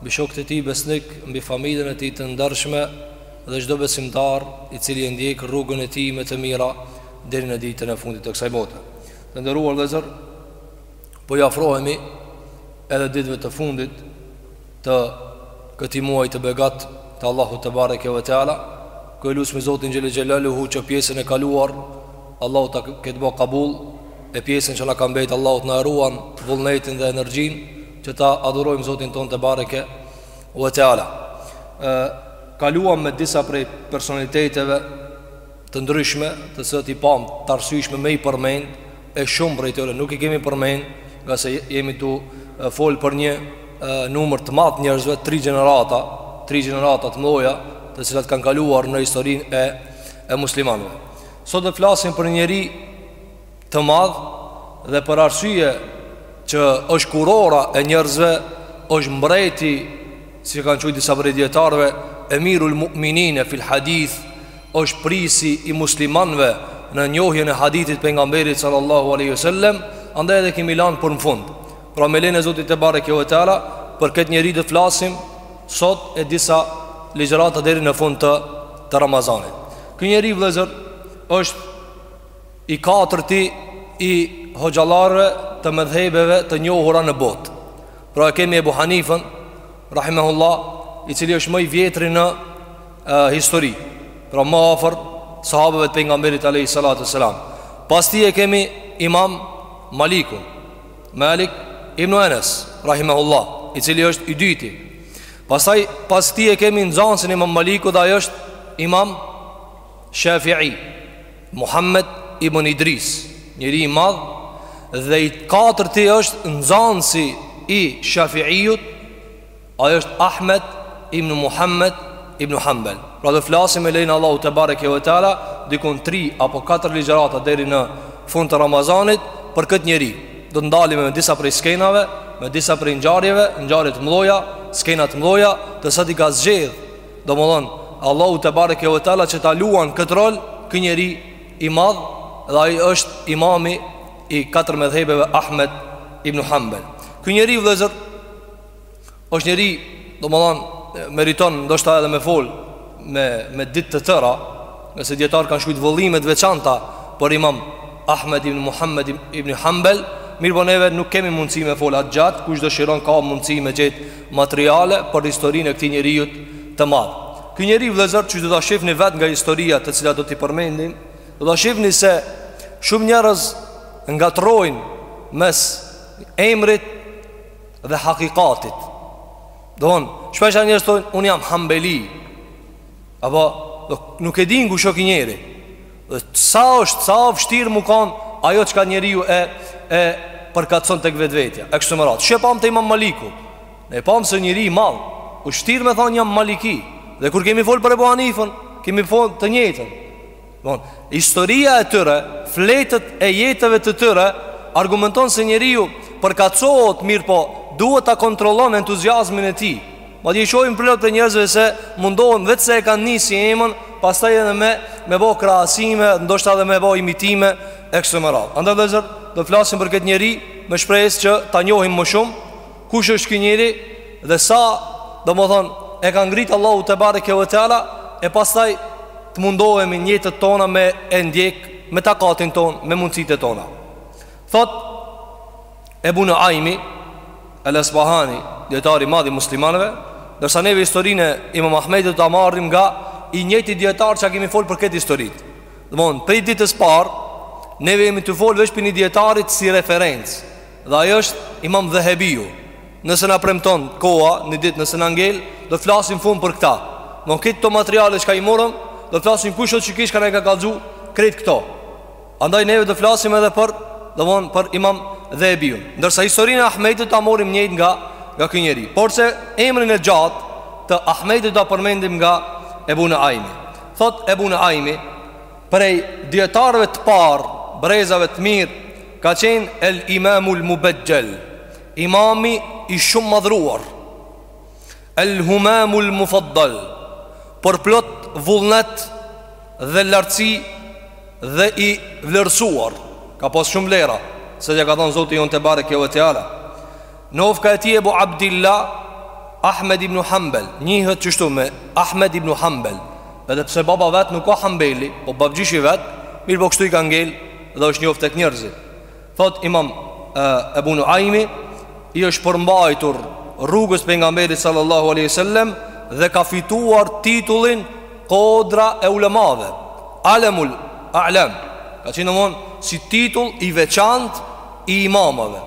mbi shokët e tij besnikë, mbi familjen e tij të ndershme dhe çdo besimtar i cili e ndjek rrugën e tij me të mira deri në ditën e fundit të kësaj bote. Të nderuar vëllezër, po i afrohemi edhe ditëve të fundit të këtij muaji të begat të Allahut tebareke ve teala, ku e lusmi Zotin xhele xhelaluhu që pjesën e kaluar Allahu ta ketë bo kabul e pjesën që na ka mbetë Allahu të na e ruan vullnetin dhe energjinë Që ta adhurojmë Zotin tonë tebareke ue teala Kaluam me disa prej personaliteteve të ndryshme Të cilat i pamë të arsyshme me i përmend E shumë prej tyre nuk i kemi përmend Ngase jemi tu fol për një numër të madh njerëzve Tri gjenerata, tri gjenerata të mdhaja Të cilat kanë kaluar në historinë e, e muslimanëve Sot do flasim për një njeri të madh dhe për arsye që është kurora e njerëzve është mbreti siç kanë thënë disa prej dijetarëve emirul mu'minin e fil hadith është prisi i muslimanëve në njohjen e hadithit pejgamberit sallallahu alaihi wasallam andaj edhe e kemi lanë për në fund pra me lejen e zotit tebareke ve teala për këtë njeri do të flasim sot e disa ligjërata deri në fund të të Ramazanit. Ky njeri vëllezër është i katërti i hoxhallarëve të medhhebeve të njohura në botë. Pra e kemi Ebu Hanifën, Rahimehullah, i cili është më i vjetri në e, histori. Pra më afër sahabëve të pejgamberit alejhi salatu ve selam. Pas tij e kemi imam Malikun, Malik ibn Enes, Rahimehullah, i cili është i dyti. Pastaj, pas tij e kemi nxansin e imam Malikut dhe ai është imam Shafi'i. Muhammed ibn Idris, njeri i madh dhe i katërti është nxënësi i Shafi'ijut, ai është Ahmed ibn Muhammed ibn Hanbal. Pra do flasim me lejen e Allahut tebareke ve teala diku 3 apo 4 ligjërata deri në fund të Ramazanit për këtë njeri. Do të ndalemi me disa prej skenave, me disa prej ngjarjeve, ngjarje të mëdha, skena të mëdha, të cilat i ka zgjedh Domethënë, Allahu tebareke ve teala që ta luan këtë rol Ky njeri i madh dhe ai është imami i katër medhhebeve Ahmed ibn Hanbel Ky njeri vëllezër është njeri, domethënë, meriton ndoshta edhe me fol Me, me ditë të tëra Ngase dijetarët kanë shkrujtë vëllime të veçanta Për imam Ahmed ibn Muhammed ibn Hanbel Mirëpo neve nuk kemi mundësi me fol aq gjatë Kush dëshiron ka mundësi me gjetë materiale për historinë e këtij njeriu të madh. Ky njeri vëllazër që do ta shihni vetë nga historia të cilat do t'i përmendim, do ta shihni se shumë njerëz ngatërrojnë mes emrit dhe hakikatit. Don, shpesh ca njerëz thonë unë jam Hambeli. Apo nuk e din kush është ky njeri. Dhe sa është sa është vështirë mu kanë ajo çka njeriu e e përkatëson tek vetvetja. E kështu me radhë. Siç e pamë te Imam Maliku. Ne pamë se njeri i madh u shtirë me thanë jam Maliki. Dhe kur kemi fol për Abu Hanifën, kemi fol të njëjtën. Don, historia e tyre, fletët e jetëve të tyre argumenton se njeriu përkatësohet mirëpo duhet ta kontrollon entuziazmin e tij. Madje i shohim plot të njerëzve se mundohen vetë se e kanë nisë si emën, pastaj edhe me me bë krahasime, ndoshta edhe me bë imitime e kështu me radhë. Andaj vëllazër, do të flasim për këtë njeri me shpresë që ta njohim më shumë kush është ky njeri dhe sa, domethënë, e ka ngrit Allahu tebareke ve teala e pastaj të mundohemi në jetët tona me e ndjek me takatin tonë, me mundësitë tona. Thot Ebu Nuajmi, El Esbahani, dijetar i madh i muslimanëve, ndërsa neve historinë e imam Ahmedit do ta marrim nga i njëjti dijetar që kemi fol për këto historitë. Domethon, prej ditës parë, neve jemi tu fol veç prej një dijetarit si referencë, dhe ai është imam Dhehebiu. Nëse na premton koha, një ditë nëse na ngel, do të flasim fund për këta. Domethon, krejt këto materiale çka i morëm, do të flasim kush është ky që na i ka kallëzu, krejt këto. Andaj neve do flasim edhe për, domthon për Imam Dhehebiun. Ndërsa historinë e Ahmedit ta morim njëjtë nga nga ky njeri. Porse emrin e gjatë të Ahmedit ta përmendim nga Ebu Nuaimi. Thot Ebu Nuaimi prej dijetarëve të parë, brezave të mirë, ka qenë El Imamul Mubexhel, imami i shumë madhruar. El humamul mufaddal, përplot vullnet dhe lartësi dhe i vlerësuar, ka pas shumë vlera, se ja ka dhënë Zoti jonë tebareke ve teala. Nofka e tij Ebu Abdillah Ahmed ibn Hanbel, njihet kështu me Ahmed ibn Hanbel, edhe pse baba i vet nuk u kan Hanbeli, po babgjyshi vet, mirëpo kështu i ka ngel dhe është njoftë tek njerëzit. Thotë imam Ebu Nuajmi I është përmbajtur rrugës Pejgamberit sallallahu aleyhi sallem Dhe ka fituar titullin kodra e ulemave Alemul Alem Ka qenë domethon si titull i veçant i imamave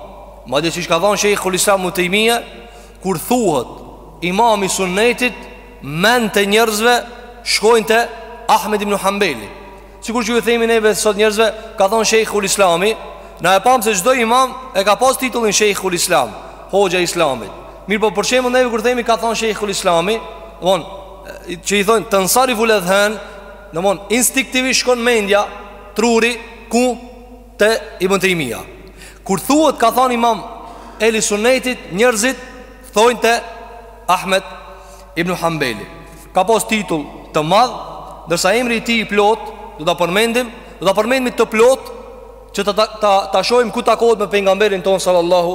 Madje siç ka thanë Shejhul Islam Ibn Tejmije Kur thuhet imami i sunnetit mendtë e njerëzve shkojnë te Ahmed ibn Hanbeli Sikur që ju themi neve sot njerëzve, ka thon Shejhul Islami, na e pam se çdo imam e ka pas titullin Shejhul Islam, hoxha i Islamit. Mirëpo për shembull neve kur themi ka thon Shejhul Islami, domthon që i thojnë tensarifu ledhhan, domthon instinktivisht shkon mendja truri ku te Ibn Tejmija. Kur thuhet ka thon imam Ehli Sunnetit, njerëzit Thojnë te Ahmed ibn Hanbeli Ka pas titull të madh Ndërsa emri i tij i plot Do ta përmendim Do ta përmendim të plot Që ta, ta, ta shohim ku takohet me pejgamberin tonë Sallallahu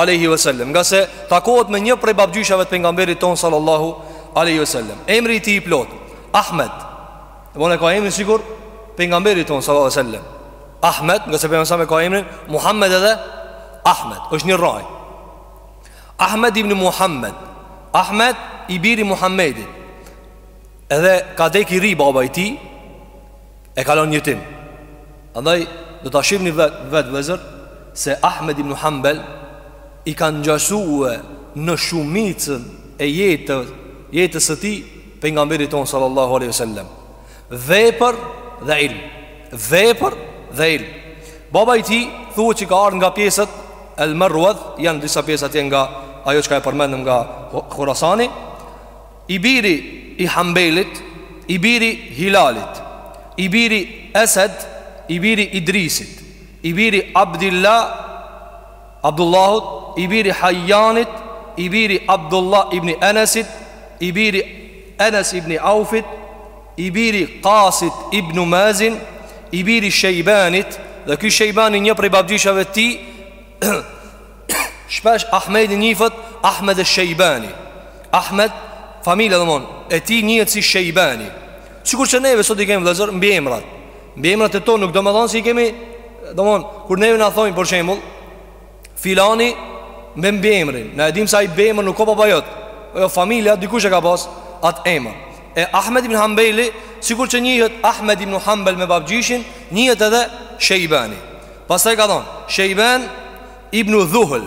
aleyhi ve sellem Ngase takohet me një prej babgjyshave të pejgamberit tonë Sallallahu aleyhi ve sellem Emri i tij i plot Ahmed Domthon e ka emrin sikur Pejgamberit tonë Sallallahu aleyhi ve sellem Ahmed Ngase pejgamberi ka emrin Muhammed edhe Ahmed është një rraj Ahmed ibn Muhammed Ahmed i biri Muhammedit Edhe ka dek i ri baba i tij E ka lon jetim Andaj do ta shihni vet, vet vllezër Se Ahmed ibn Hanbel I ka ngjasue në shumicën e jetë Jetës së tij Pejgamberit tonë sallallahu aleyhi sallem Vepër dhe ilm. Vepër dhe ilm. Baba i tij thuhet që ka ardh nga pjesët El Merrudh, janë disa pjesë atje nga ajo çka e përmendëm nga Hurasani, i biri i Hanbelit, i biri Hilalit, i biri Esed, i biri Idrisit, i biri Abdillah Abdullahut, i biri Hajjanit, i biri Abdullah ibn Enesit, i biri Enes ibn Aufit, i biri Kasit ibn Mazin, i biri Shejbanit, dhe ky Shejbani një prej babgjyshave të tij, shpesh Ahmedi njifet, Ahmed esh-Shejbani. Ahmed, familja domthon, e tij njihet si Shejbani. Sikur që neve sot i kemë vllezër mbiemrat. Mbiemrat e tonë nuk domethonë se i kemi Domethonë, kur neve na thojnë, për shembull Filani me mbiemrin Na e dim se ai mbiemër nuk ka baba jot jo, familja, dikush e ka pas atë emër E Ahmed ibn Hanbeli, sikur që njihet Ahmed ibn Hanbel me babgjyshin Njihet edhe Shejbani Pastaj ka thonë, Shejban ibn Dhuhl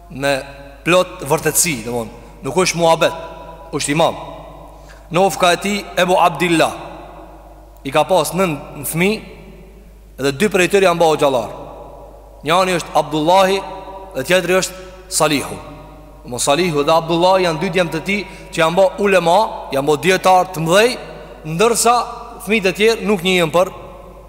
Me plot vërtetësi, domthon, nuk është muhabet, është imam. Nofka e tij Ebu Abdillah i ka pas nënt fëmi dhe dy prej tyre janë bo hoxhallarë. Njani është Abdullahi dhe tjetri është Salihu. Domthon Salihu dhe Abdullahi janë dy djem të tij që janë bo ulema, janë bo dijetarë të mëdhej, ndërsa fëmijët e tjerë nuk njihen për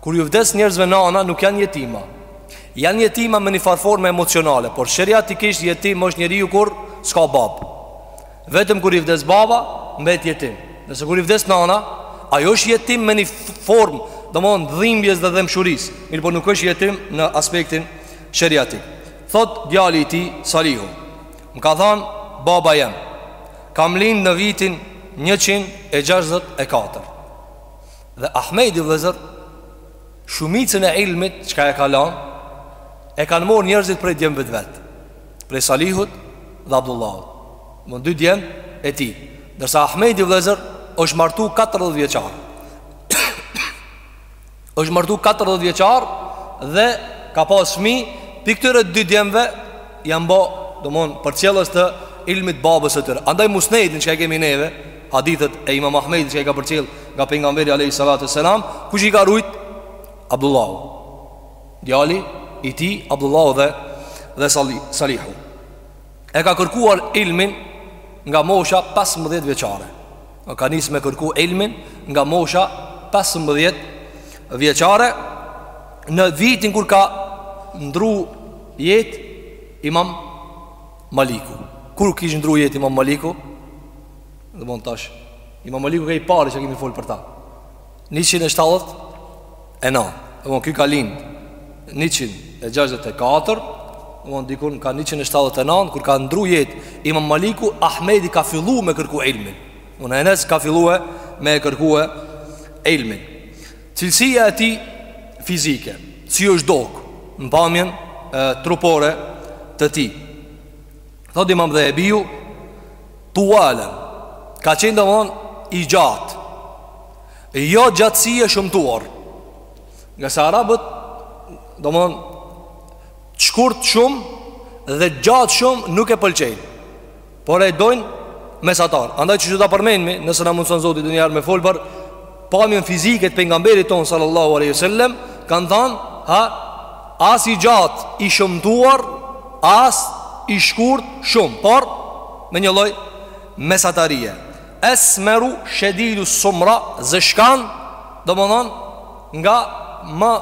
Kur ju vdes njerëzve nana nuk janë jetima. Janë jetima me një farforme emocionale, por sheriatikisht jetim është njeriu kur s'ka babë. Vetëm kur i vdes baba, mbet jetim. Ndërsa kur i vdes nana, ai është jetim me një formë, domthonë dhimbjes dhe dhëmshurisë, mirëpo nuk është jetim në aspektin sheriatik. Thot djali i tij Salihu, m'ka thanë baba jem. Kam lind në vitin 164. Dhe Ahmedi vëllezër shumicën e ilmit çka e ka lan E kanë marrë njerëzit prej djemve të vet Prej Salihut dhe Abdullahut domethonë dy djemve të tij Ndërsa Ahmedi vëllezër është martu 40 vjeçar është martu 40 vjeçar Dhe ka pas fmi Pi këtyre dy djemve Janë bo domethonë përcjellës të ilmit babës së tyre Andaj Musnedin çka e kemi neve Hadithet e Imam Ahmedit që i ka përcjell nga pejgamberi alayhi salatu selam, kush i ka rujt? Abdullahu. Djali i tij Abdullahu dhe dhe Salihu. E ka kërkuar ilmin nga mosha 15 vjeçare. Ka nis me kërku ilmin nga mosha 15 vjeçare në vitin kur ka ndru jetë Imam Maliku. Kur kish ndru jetë Imam Maliku? Domethon tash Imam Maliku ka i pari që kemi folë për ta 170 e nan domethon ky ka lind 164 domethon dikun ka 179 kur ka ndru jet Imam Maliku Ahmedi ka fillu me kërku ilmin Ene ka fillue me kërkue ilmin Cilësia e tij fizike Si është dok' Në pamjen trupore të tij Thot imam Dhehebiu Tuwalen, ka qenë domthon i gjatë. Jo gjatësi e shëmtuar. Ngase arabët domthon shkurt shumë dhe gjatë shumë nuk e pëlqejnë. Por e dojnë mesataren. Andaj siç do ta përmendmi, nëse na mundëson Zoti ndonjëherë me fol për pamjen fizike të pejgamberit ton sallallahu alaihi wasallam kanë thënë ha as i gjatë i shëmtuar as i shkurt shumë por me një lloj mesatarie esmeru shedidu sumra zeshkan domethonë nga më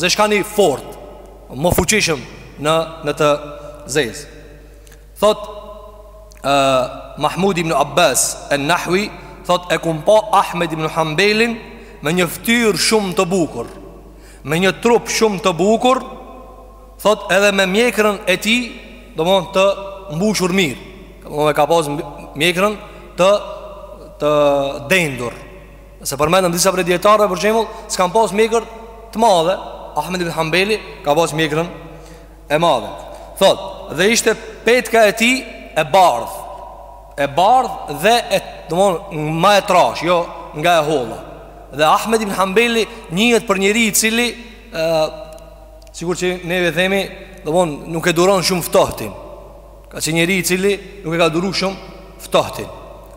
zeshkani fort më fuqishëm në në të zezë Thot Mahmud ibn Abbas e Nahwi Thot e kam pa Ahmed ibn Hanbelin Me një ftyrë shumë të bukur Me një trup shumë të bukur Thot edhe me mjekrën e tij Domethon të mbushur mirë E ka pas mjekrën të, të dendur Se përmendëm disa prej dijetarëve për shembull S'kan pas mjekrë të madhe Ahmed ibn Hanbeli ka pas mjekrën e madhe. Thot, dhe ishte petka e tij e bardhë. E bardhë dhe e, domthon, ma e trashë, jo nga e holla. Dhe Ahmed ibn Hanbeli njihet për njeri i cili ë sikur që ne themi, domthon, nuk e duron shumë ftohtin. Ka qen njeri i cili nuk e ka duru shumë ftohtin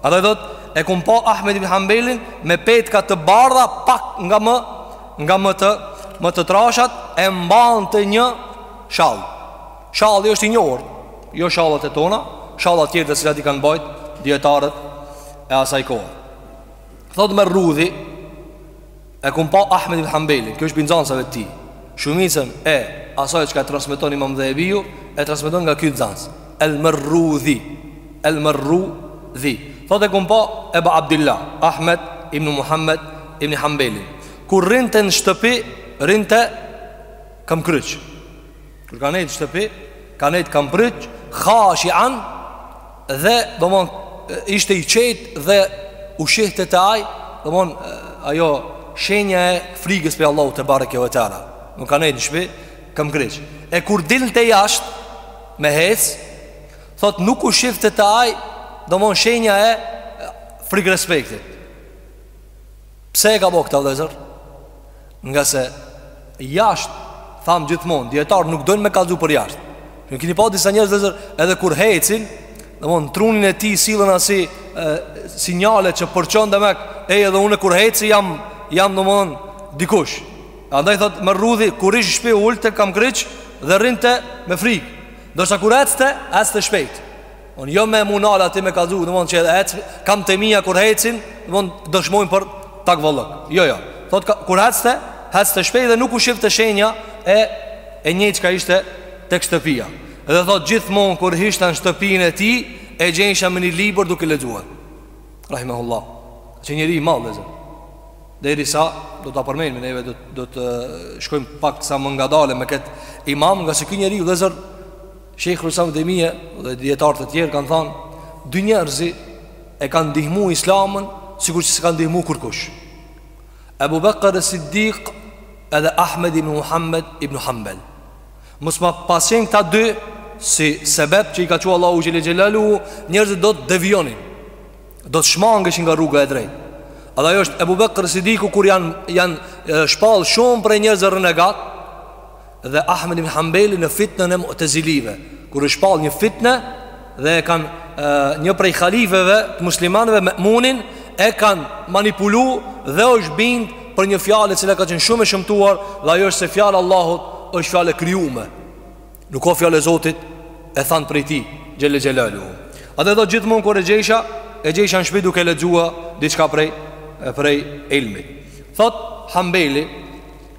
Edhe thot e kam pa Ahmed ibn Hanbelin me petka të bardha pak nga më Nga më të, më të trashat e mbante një shall Shalli është i njohur, jo shallat e tona Shalla tjerë të cilat i kanë mbajt dijetarët e asaj kohe Thot Marrudhi E kam pa Ahmed ibn Hanbelin, ky është prej nxansave tij. Shumicën e asaj çka e transmeton Imam Dhehebiu e transmeton nga ky nxans. El Marrudhi. El Marrudhi. Thotë e kam pa Ebu Abdilah, Ahmed ibn Muhammad ibn Hanbelin. Kur rrinte në shtëpi, rrinte kam kryq. Kur ka nejt n'shtëpi, ka nejtë kam kryq, khashian, dhe domethon, ishte i qetë dhe u shihte te ai, domethon, ajo shenja e frigës prej Allahu tebareke ve teala. Kur ka nejtë në shpi, kam kryq. E kur dilnte jashtë, me hec, thot nuk u shihte te ai, domethon shenja e frigërespektit. Pse e ka bo këta vllezër? Ngase jasht, thamë gjithmonë, dijetarët nuk dojnë me kallzu për jasht. A kini pa disa njerëz vllezër edhe kur hecin, domethon, në trunin e tij sillen asi e, sinjale që përçon demek, ej edhe une kur heci jam, jam domethon, dikush. Andaj thot Marrudhi, kur ish n'shpi u ulte kam kryq dhe rrinte me frik. Ndërsa kur ecte, ecte shpejt. Domethon jo me u nal aty me kallzu Domethon që edhe Kamt e mija kur hecin Domethon dëshmojnë për takvallëk Jo, jo Thot ka, kur hecte Hecte shpejt dhe nuk u shifte shenja E, e njëjtë çka ishte Tek shtëpia Dhe thot gjithmonë kur hisha në shtëpin e tij E gjejsha me një libër duke lexue Rahimahullah Qe njeri i madh vllezër Derisa Do ta përmendmi neve Do, do të shkojmë pak sa më ngadale Me këtë imam Ngase ky njeri vllezër Shejh Islam Ibn Tejmije dhe dijetarë të tjerë kanë thanë Dy njerëz e kanë ndihmu islamin Sikur që s'e ka ndihmu kurkush Ebu Bekër es-Siddik edhe Ahmed ibn Muhammed ibn Hanbel Mos me pas qenë këta dy Si sebep që i ka çu Allahu xhel-le xhelaluhu Njerëzit do të devionin Do të shmangeshin nga rruga e drejtë Edhe ajo është Ebu Bekër es-Siddiku Kur janë janë shpall shumë prej njerëzve renegat dhe Ahmed ibn Hanbeli në fitnen e Mu'tazilive, kur është shpall një fitne dhe e kanë një prej halifeve të muslimanëve Memunin e kanë manipulu dhe është bind për një fjalë e cila ka qenë shumë e shëmtuar dhe ajo është se fjala e Allahut është fjalë e krijume. Nuk o fjalë e Zotit e thanë prej tij, xhel-le xhelaluhu. Edhe do gjithmonë kur e gjejsha, e gjejsha në shpi duke lexu diçka prej prej ilmit. Thotë Hanbeli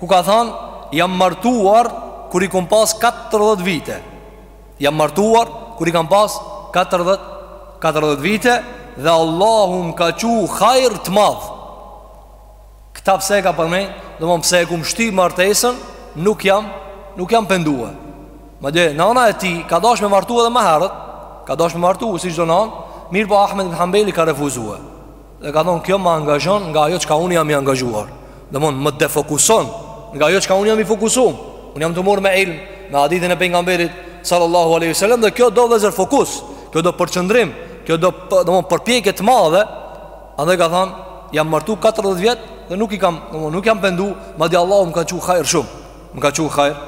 Ku ka thanë, jam martuar kur i kom pas 40 vite. Jam martuar kur i kam pas 40 40 vite dhe Allahu më ka çu hajr të madh. Këta pse e ka përmend? Domethonë pse e kom shty martesën, nuk jam, nuk jam pendu. Madje nana e tij ka dasht me martu edhe më herët, ka dasht me martu si çdo nanë, mirëpo Ahmed ibn Hanbeli ka refuzu. Dhe ka thonë, kjo më angazhon nga ajo çka unë jam i angazhuar Domethonë, më defokuson nga ajo çka unë jam i fokusum Unë jam tu u marrë me ilm, me hadithin e pejgamberit Sallallahu alejhi ue selem Dhe kjo do veç fokus, kjo do përqendrim Kjo do, domethonë, përpjekje të madhe Edhe ka thonë, jam martu 40 vjeç Dhe nuk i kam, domethonë, nuk jam pendu Madje Allahu më ka çu hajr shumë Më ka çu hajr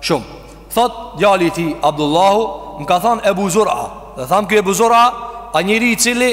shumë Thotë, djali i tij Abdullahu Më ka thonë Ebu Zura Dhe thamë ky Ebu Zura A njeri i cili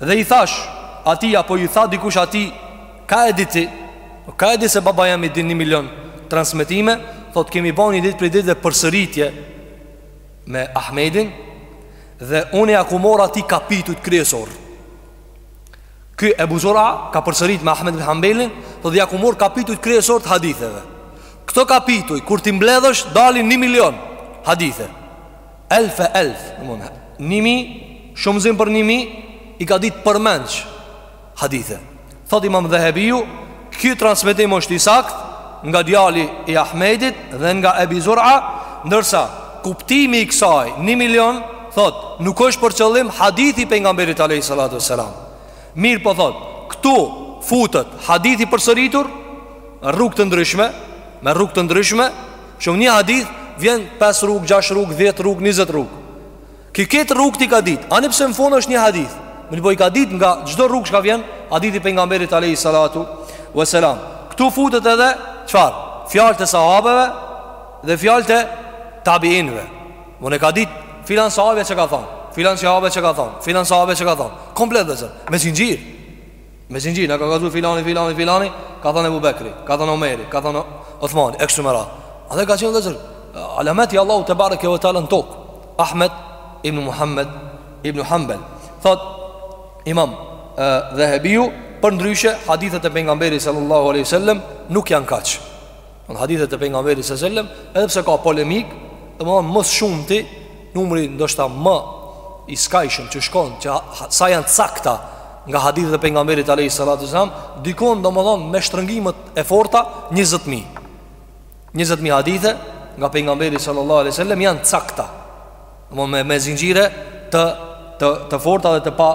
Dhe i thashë atij apo i tha dikush atij, kah e di ti, kah e di se baba jem i din një milion transmitime, thotë kemi ba një ditë prej ditëve përsëritje me Ahmedin, dhe unë ia kom marr atij kapitujt kryesor. Ky Ebu Zura ka përsërit me Ahmed bin Hanbelin, thotë ia kom marr kapitujt kryesor të haditheve. Këta kapituj, kur t'i mbledhësh, dalin një milion hadithe. Elfe elf Ni mijë Shumëzim për ni mijë I ka ditë përmendsh Hadithe Thotë imam Dhehebiu Ky transmitim është i saktë Nga djali i Ahmedit Dhe nga Ebi Zura Ndërsa Kuptimi i kësaj Një milion Thotë Nuk është për qëllim Hadithi i pejgamberit Alejhi Salatu ue Selam Mirëpo thotë Këtu Futet Hadithi i përsëritur Me rrugë të ndryshme Me rrugë të ndryshme Shumë një hadith vjen 5 rrugë, 6 rrugë, 10 rrugë, 20 rrugë. Ki ketë rrugë t'i ka ditë. Ani pse në fund është një hadith. Me e bo i ka ditë nga çdo rrugë çka vjen hadithi i pejgamberit alayhi salatu wasalam. Ktu futet edhe çfarë? Fjalët e sahabeve dhe fjalët e tabiinëve. E ka ditë filan sahabe çka ka thon. Filan sahabe çka ka thon. Filan sahabe çka ka thon. Komplet vllezër, me zinxhir. Me zinxhir na ka kallzu filani filani filani, ka thënë Ebu Bekri, ka thënë Omeri, ka thënë Othmani, eksumera. A dhe ka qenë vllezër alamet i Allahut tebareke ve teala n'tokë Ahmed ibn Muhammed ibn Hanbel Thot imam Dhehebiu Përndryshe hadithet e pejgamberit sallallahu aleyhi sallem Nuk janë kaq Hadithet e pejgamberit sallallahu alajhi wasallam, edhe pse ka polemik, domethon më s'shumti numri ndoshta më i skajshëm që shkon që sa janë t'sakta nga hadithet e pejgamberit alayhi salatu wasalam dikun domethon me shtrëngimet e forta 20000 20000 hadithe nga pejgamberi sallallahu alaihi wasallam janë t'sakta domethon me, me zinxhire të të të forta dhe të pa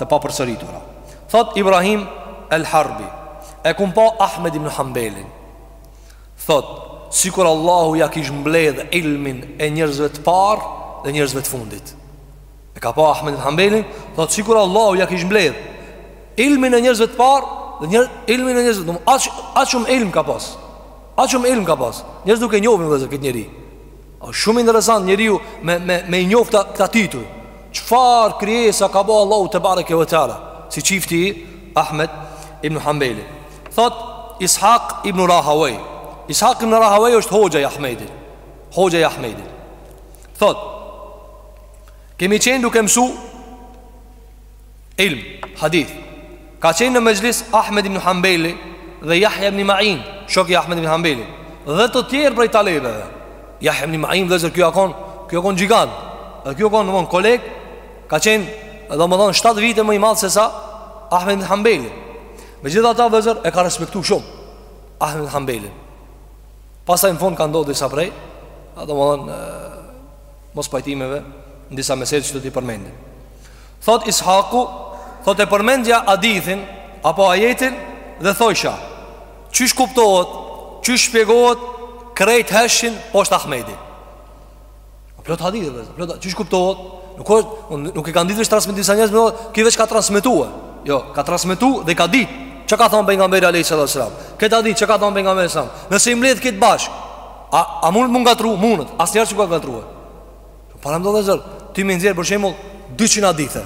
të papërsëritura thot Ibrahim el Harbi e kum pa Ahmed ibn Hanbelin Thot, sikur Allahu ja kish mbledh ilmin e njërzve të par dhe njërzve të fundit E ka pa Ahmed ibn Hanbelin Thot, sikur Allahu ja kish mbledh ilmin e njërzve të par dhe njër, ilmin e njërzve të fundit Aq shumë ilm ka pas Aq shumë ilm ka pas Njërz nuk e njohim vllezër këtë njeri Osht shumë interesant njeriu me me me i njoft këta tituj. Çfarë krijesa ka bo Allahu tebareke ve teala, si ç'ishte Ahmed ibn Hanbeli. Thot Ishaq ibn Rahaway. Ishaq ibn Rahaway është hoxha i Ahmedit. Hoxha i Ahmedit. Thot Kemi qenë duke mësu Ilm, hadith Ka qenë në mexhlis Ahmed ibn Hanbeli Dhe Jahja ibn Ma'in Shoki i Ahmed ibn Hanbelit Dhe të tjerë prej talebeve Jahja ibn Ma'in vllezër ky o kon Ky o kon gjigant Dhe ky o kon domethon koleg Ka qenë domethonë 7 vite më i madh se sa Ahmed ibn Hanbeli Megjithatë vllezër e ka respektu shumë Ahmed ibn Hanbelin Pastaj në fund ka ndodhë disa prej Domethonë mospajtimeve Në disa mesele që do t'i përmendim Thot Ishaku Thot e përmendja hadithin Apo ajetin dhe thojsha Qysh kuptohet Qysh shpjegohet Krejt heshtnin pos Ahmedi Plot hadithin dhe plot, Qysh kuptohet Nuk, është, nuk e kanë ditë veç transmetimin sa njerëz Ki veç ka transmetue Jo, ka transmetu dhe ka dit Çka ka thonë pejgamberi a.s. Këtë hadith çka ka thonë pejgamberi a.s. Nëse i mbledh këtë bashkë A, a mund m'u ngatrru? Mundet, asnjëherë s'u ka ngatrru Paramendo vllezër ty me nxjerr për shembull 200 hadithe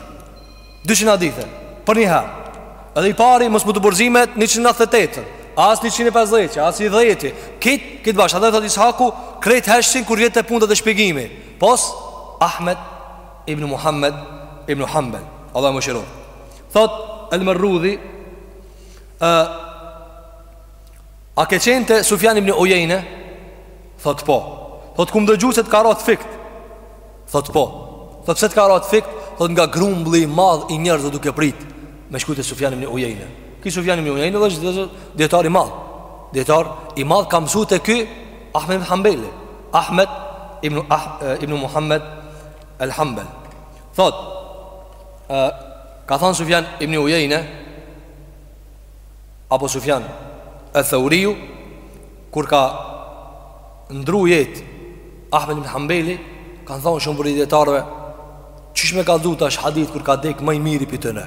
200 hadithe Përnjëherë Edhe i pari mos mujt me mbërri me 198 As 150 As 10 Kit, kit bash Edhe thotë Is'haku Krejt heshtshin kur vjen te puna te shpjegimi Pos Ahmed Ibn Muhammed Ibn Hanbel Allahu e mëshiroftë Thot El Merrudhi E A ke qenë te Sufjan ibn Ujejne? Thot po Thot kum dëgju se të ka ra t'fikt Thot po Thot pse të ka ra t'fikt Thot nga grumbulli i madh i njerëzve duke prit Me shku te Sufjan ibn Ujejne Ki Sufjan ibn Ujejne është dijetar i madh Dijetar i madh ka mësu te ky Ahmed ibn Hanbeli Ahmed ibn, ah, ibn Muhammed El Hanbel Thot Ka thonë Sufjan ibn Ujejne Apo Sufjan eth-Theuriu kur ka ndrru jetë Ahmed ibn Hanbeli kanë thonë shumë prej dijetarëve qysh me kallzu tash hadith kur ka dek më i miri prej tyne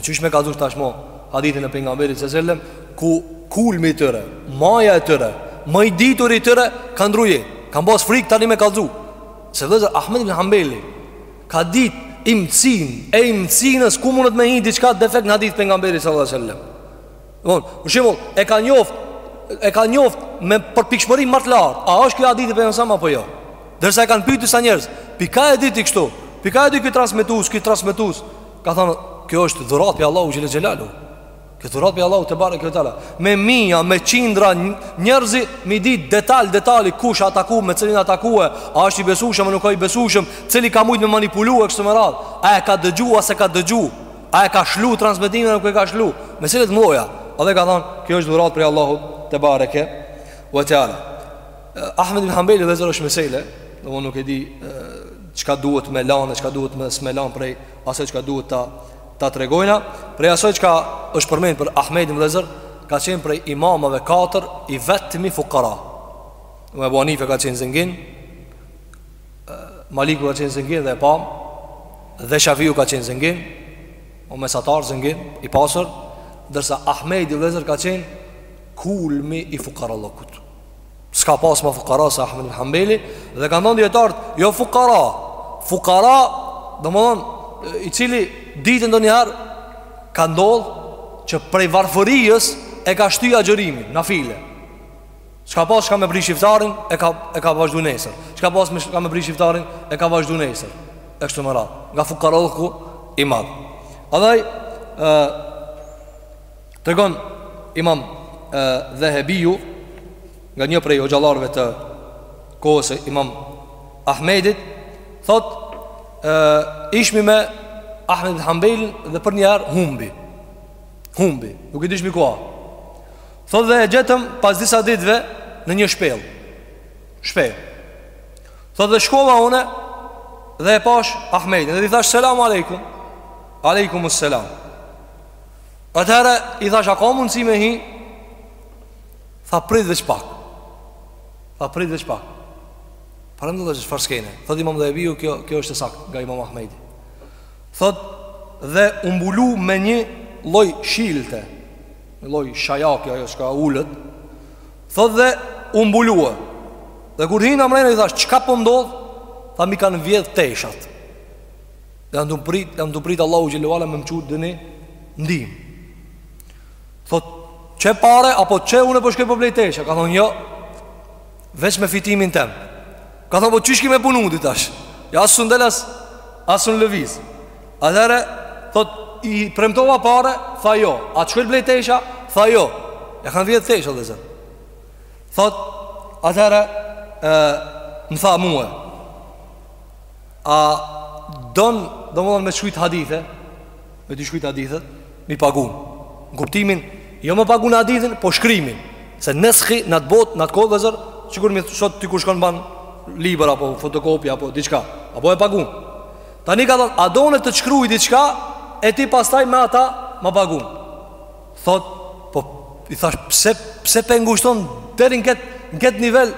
qysh me kallzu tash mo hadithin e pejgamberit sallallahu alajhi wasallam ku kulmi i tyre maja e tyre më i dituri i tyre ka ndrru jetë kanë pas frikë tani me kallzu se vllezër Ahmed ibn Hanbeli Ka dit imcinë e imcinës ku mundet me hi diçka defekt në hadith të pejgamberit sallallahu alaihi wasallam. Pra, për shembull, e ka njoft e ka njoft me përpikshmëri më të lartë. A është ky hadith i pejgamberit apo jo? Derisa e kanë pyetur disa njerëz, pi ka e di ti kështu. Pi ka e di ti ky transmetues, ky transmetues ka thënë, kjo është dhuratë e Allahut xhele xhelaluhu. Kjo dhuratë prej Allahut tebareke ve teala Me mija, me qindra njerëz Me i dit detal, detali kush a taku Me cilin a taku e A është i besushëm, a nuk a i besushëm Cili ka mujt me manipulu e kështu me radhë A e ka dëgju, a s'e ka dëgju A e ka shlu transmetimin, a nuk e ka shlu Meselet me lloja Edhe ka thonë, kjo është dhuratë prej Allahut tebareke ve teala Ahmed ibn Hanbeli vllezër është mesele Dhe mo nuk e di Çka duhet me lanë, çka duhet mos me lanë prej asaj çka duhet ta ta tregojna prej asaj çka është përmend për Ahmedin vllezër ka qenë prej imamëve katër i vetmi fukara. Ebu Hanife ka qenë zengin, Maliku ka qenë zengin dhe e pam, dhe Shafiu ka qenë zengin, o mesatar zengin, i pasur, ndërsa Ahmedi vllezër ka qenë kulmi i fukarallëkut. S'ka pas ma fukara se Ahmed ibn Hanbeli Dhe kanë thonë dijetarët Jo fukara Fukara Domethonë I cili ditën ndonjëherë Ka ndodh Që prej varfërisë E ka shty agjërimin Nafile S'ka pas çka me prish iftarin E ka, e ka vazhdu nesër S'ka pas me çka me prish iftarin E ka vazhdu nesër E kështu me radhë Nga fukarallëku i madh Andaj Tregon Imam Dhehebiu nga një prej hoxhallarëve të kohës së Imam Ahmedit, thotë ë ishmi me Ahmed Hanbelin dhe për një herë humbi. Humbi, nuk e dishmi ku a. Thotë dhe e gjetëm pas disa ditëve në një shpellë. Shpellë. Thotë dhe shkova unë dhe e pash Ahmedin dhe i thash selamu alejkum. Alejkum selam. Atëherë i thash a ka mundësi me hi? Tha prit veç pak. Tha prit veç pak. Paramendoje çfarë skene. Thotë Imam Dhehebiu kjo kjo është e saktë nga Imam Ahmedi. Thotë dhe u mbulu me një lloj shilte. Një lloj shajaki ajo çka ulet. Thotë dhe u mbulua. Dhe kur hina mrena i thash çka po ndodh? Tha m'i kanë vjedh teshat. Dhe jam tu prit, jam tu prit Allahun Xhel-le ue ala me më çu ndonji ndihmë Thot, qe pare, apo qe unë po shkoj po blej tesha Ka thonë, jo, veç me fitimin tem Ka thonë, po qysh ki me punu ti tash Ja as s'un del, as s'un lëviz Athere, thot, i premtova pare, tha jo A të shkoj blej tesha, tha jo Ja kanë vjedh teshat vllezër Thot, athere, e, më tha mue A don, domthon me shkruajt hadithe, me t'i shkruajt hadithet, m'i pagun. Në kuptimin, jo më pagun hadithin, po shkrimin. Se neshi në atë botë, në atë kohë vllezër, sikur sot ti kur shkon ban libër apo fotokopi apo diçka, apo e pagun. Tani ka thon, a don të shkruaj diçka e ti pastaj me ata më pagun. Thot, po i thash pse pse pe ngushton deri në kët në kët nivel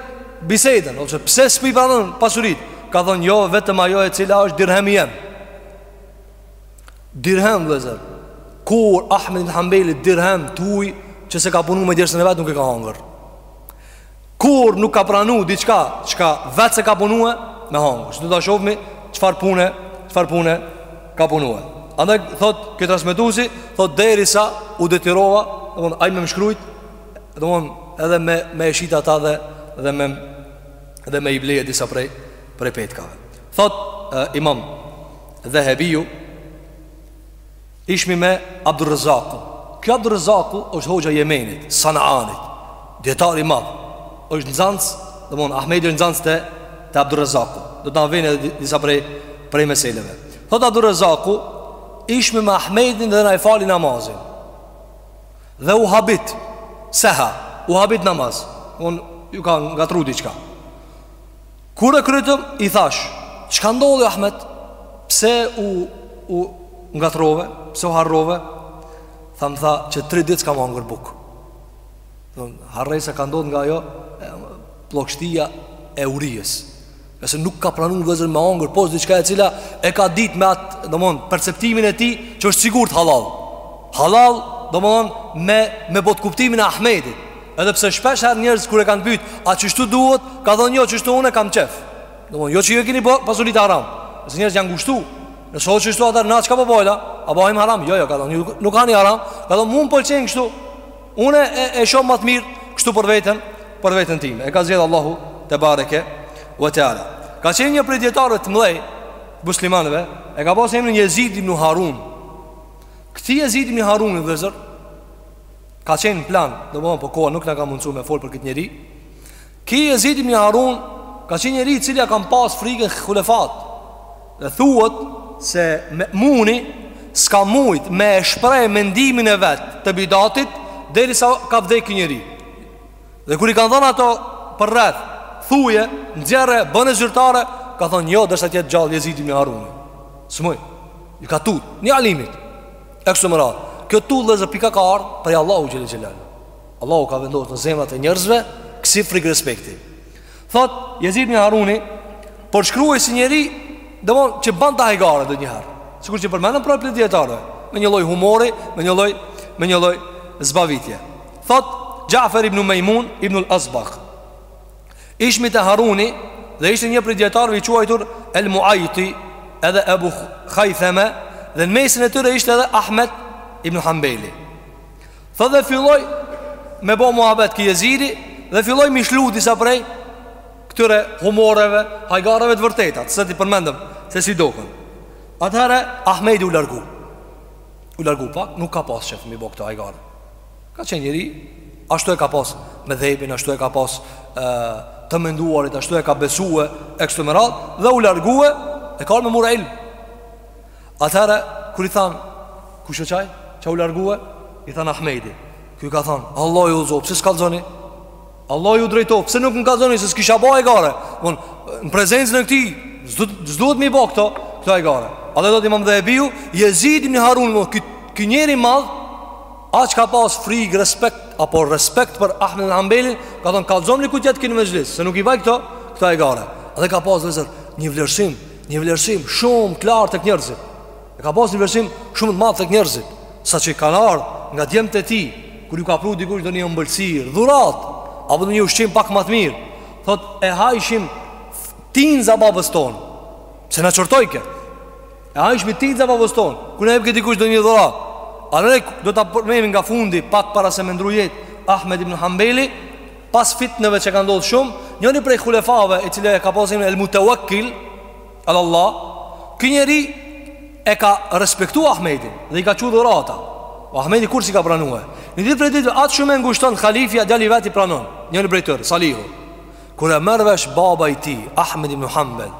bisedën, ose pse s'po i pranon pasurit? Ka thon jo vetëm ajo e cila është dirhemi jem. Dirhem vllezër. Kur Ahmed ibn Hanbeli dirhem t'huj që s'e ka punu me djersën e vet nuk e ka hangër. Kur nuk ka pranu diçka çka vetë s'e ka punue Me hangër Do ta shofmi çfar pune çfar pune Ka punue Andaj thot ky transmetusi Thot derisa u detyrova domthon ai me më shkrujt domthon edhe me me e shit ata dhe Dhe me Dhe me i ble disa prej Prej petkave Thot e, Imam Dhehebiu Ishmi me Abdurrezaku. Ky Abdurrezaku është hoxha i Jemenit, Sanaanit. Dietar i madh. Është nxënës, domthon Ahmedi është nxënës te te Abdurrezaku. Do të na vjen edhe disa prej prej meseleve. Thot Abdurrezaku, ishmi me Ahmedin dhe na i fali namazin. Dhe u habit. Seha, u habit n'namaz. Domthon ju ka ngatrru diçka. Kur e krytëm, i thash, çka ndodhi o Ahmed, pse u, u ngatrrove, pse u harrove, tha më tha që tri ditë s'kam hangër bukë. Harresa ka ndodh nga ajo, plogështia e urisë. Nëse nuk ka pranu vëllezër me hangër, pos diçka e cila e ka dit me atë, domthon, perceptimin e tij, që është sigurt hallall. Hallall, domthon, me, me botëkuptimin e Ahmedit. Edhe pse shpesh herë njerëz kur e kanë pyet, a qështu duhet, ka thonë jo qështu unë kam qef. Domthon jo që ju e keni po pasuritë haram. Se njerëz janë ngushtu, nëse o qështu atëherë na çka po bojna, a hajm haram? Jo, jo, ka thonë nuk, nuk hani haram. Ka thonë mua pëlqen kështu. Unë e, e shoh më të mirë kështu për veten, për veten time. E ka zgjedh Allahu tebareke ve teala. Ka qenë një prej dijetarëve të mëdhenj muslimanëve, e ka pasur emrin Jezid ibn Harun. Këti Jezid ibn Haruni vëllezër, Ka qenë plan, domthon po koha nuk na ka mundësu me folë për këtë njeri Ky Jezid ibn Harun, ka qenë njeri q'ia kanë pas frikën hulefat Dhe thuhet se Memuni s'ka mujt me e shpreh mendimin e vet të bidatit Derisa ka vdek ky njeri Dhe kur i kanë thonë ata përreth, thuje, nxjerre, bëne zyrtare Ka thonë jo, derisa t'jetë gjallë Jezid ibn Haruni s'muj, iu ka tut një alimit E kështu me radhë Kjo tutë vëllezër pi kah ka ardh Prej Allahut xhele xhelaluhu Allahu ka vendos në zemrat e njerëzve Kësi frik respekti Thot, Jezid ibn Haruni përshkruhej si njeri domthon, që bante hajgare ndonjëherë Sikur që përmenden prej prej dijetarëve Me një lloj humori, me një lloj Me një lloj zbavitje Thot, Xhafer ibn Mejmun ibn el Azbak Ishmi te Haruni dhe ishte një prej dijetarëve i quajtur El Muajti edhe Ebu Hajtheme dhe në mesin e tyre ishte edhe Ahmed ibn Hanbeli. Tho dhe filloi me bo muhabet ky Jezidi dhe filloi m'i shlu disa prej këtyre humoreve, hajgareve të vërteta, se t'i përmendëm, se si doken. Atëherë Ahmedi u largu. U largu pak, nuk ka pas qef m'i bo këto hajgare. Ka qenë njeri, ashtu e ka pas medhhebin, ashtu e ka pas e, të menduarit, ashtu e ka besue, e kështu me rad, dhe u largu, e ka ardh me marr ilm. Atëherë, kur i thanë, kush o qaj që u largu, i thanë Ahmedi. Ky ka thanë, Allah ju udhëzoftë, pse s'kallzoni? Allah ju drejtoftë, pse nuk më kallzoni se s'kisha ba hajgare Domthon, në prezencën e këtij, s'duhet m'i ba këto, këto hajgare Edhe thot imam Dhehebiu, Jezid ibn Harun ky njeri i madh, aq ka pas frig, respekt Apo respekt për Ahmed ibn Hanbelin Ka thonë, kallzomni kur t'jetë ky në mexhlis Se nuk i baj këto, këto hajgare Edhe ka pas vëllezër, një vlerësim, një vlerësim Shumë t'lartë tek njerëzit E ka pas ni vlerësim shumë të madh tek njerëzit, saqë kanë ardh nga djemtë e tij, kur ju ka pru dikush ndonjë ëmbëlsirë, dhuratë, apo ndonjë ushqim pak ma të mirë, thotë e hajshim tinza babës tonë. Se na qortojke. E hajshim tinza babës tonë. Kur na jepke dikush ndonjë dhuratë, e ne do ta përmendim nga fundi pak para se me ndrru jetë Ahmed ibn Hanbeli, pas fitneve që ka ndodh shumë, njëri prej hulefave, i cili e ka pasë El Mutawakkil, Alallah, ky njeri e ka respektu Ahmedin dhe i ka çu dhurata. O Ahmedi kurrë s'i ka pranue. Një ditë prej dite, atë shumë e ngushton khalifja, djali i vet i pranon, njëri prej tyre, Salihu. Kur e merr vesh baba i tij, Ahmed ibn Hanbel,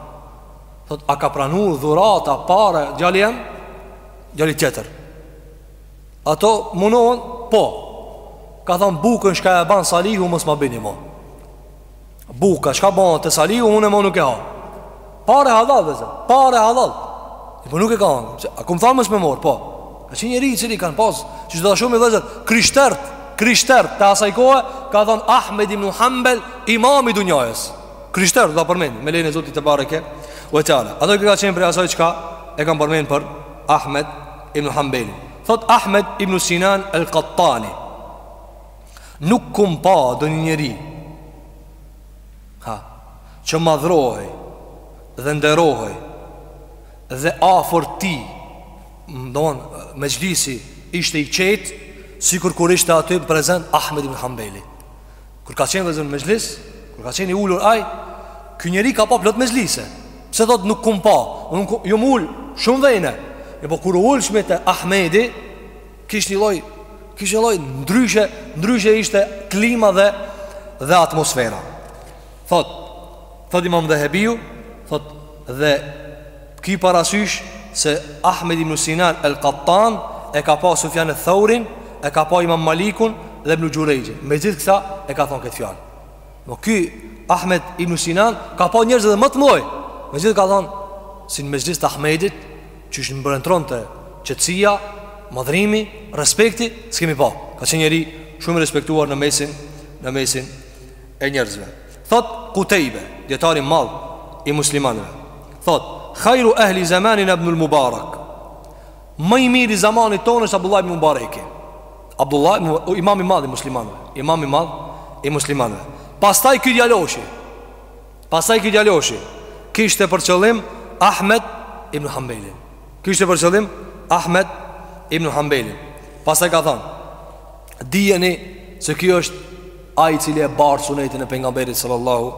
thotë, a ka pranu dhurata pare djali jem, djali tjetër. Ato munohen, po, ka thanë bukën çka e ban Salihu, mos ma bini mo. Buka, çka ban te Salihu, unë mo nuk e ha. Pare hallall dhezë, pare hallall. E po nuk e ka hangër, a kum thanë mos me marr, po. Ka qenë njeri i cili kanë pas, që e do shumë dhezë, krishtert, krishtert të asaj kohe, ka thënë Ahmed ibn Hanbel, imam i dunjajës. Krishtert, ta përmend, me lejen e Zotit tebareke ue teala. Ato ka qenë prej asaj çka e kanë përmend për Ahmed ibn Hanbelin. Thotë Ahmed ibn Sinan el-Kattani, Nuk kum pa ndonjë njeri ha, Që madhrohej Dhe nderohej Dhe afër tij domethënë mexhlisi Ishte i qetë Sikur kur ishte aty prezent Ahmed ibn Hanbeli Kur ka qenë dhezë n'mexhlis Kur ka qenë i ulur ai Ky njeri ka pa plot mexhlise Pse thotë nuk kum pa Jom ul shumë vejne E po kur ulshmi te Ahmedi Kish një lloj, kish një lloj ndryshe, ndryshe ishte klima dhe dhe atmosfera. Thotë, thotë Imam Dhehebiu, thotë dhe ki parasysh se Ahmed ibn Sinan al-Qattan e ka pa Sufjan al-Thaurin, e ka pa Imam Malikun dhe Ibn Xhurejxhin. Me gjithë kësaj e ka thonë këtë fjalë. Po ky Ahmed ibn Sinan ka pa njerëz edhe ma të mdhoj. Me gjithë ka thonë si në mexhlis të Ahmedit, Qysh mbretëronte qetësia, madhrimi, respekti, s'kemi pa. Ka qenë njeri shumë i respektuar në mesin, në mesin e njerëzve. Thotë Kutejbe, dijetari i madh i muslimanve. Thotë, khajru ehli zemanina ibnul Mubarak. Më i miri i zamanit tonë është Abdullah ibn Mubareki. Abdullah, imam i madh i muslimanve. Imam i madh i muslimanve. Pastaj ky djaloshi. Pastaj ky djaloshi kishte për qëllim Ahmed ibn Hanbelin. Kishte për qëllim Ahmed ibn Hanbelin. Pastaj ka thonë: "Dijeni se ky është ai i cili e bart sunetin e pejgamberit sallallahu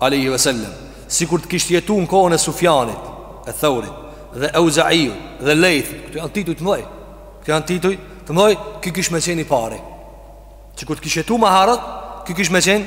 alaihi wasallam, sikur të kishte jetu në kohën e Sufjanit, e Thaurit dhe Euzaiut dhe Leith, këto janë tituj të mëdhenj. Këto janë tituj të mëdhenj, ky kish me qenë i pari. Sikur të kish jetu ma herët, ky kish me qenë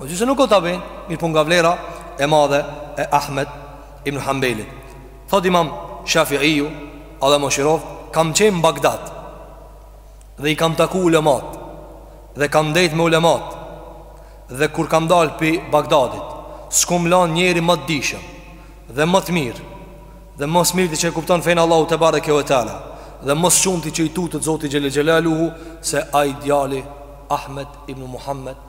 Megjithëse nuk o tabiin Mirëpo nga vlera e madhe E Ahmed ibn Hanbelit Thot imam Shafiu Allahu e mëshiroftë Kam qenë në Bagdad Dhe i kam taku ulemat Dhe kam dejt me ulemat Dhe kur kam dal pi Bagdadit S'kum lan njeri ma të dijshëm Dhe ma të mirë Dhe ma së mirti që e kupton fenë e Allahut tebareke ue teala Dhe ma së shumti që i tutet Zotit xhelle xhelaluhu Se ai djali Ahmed ibn Muhammed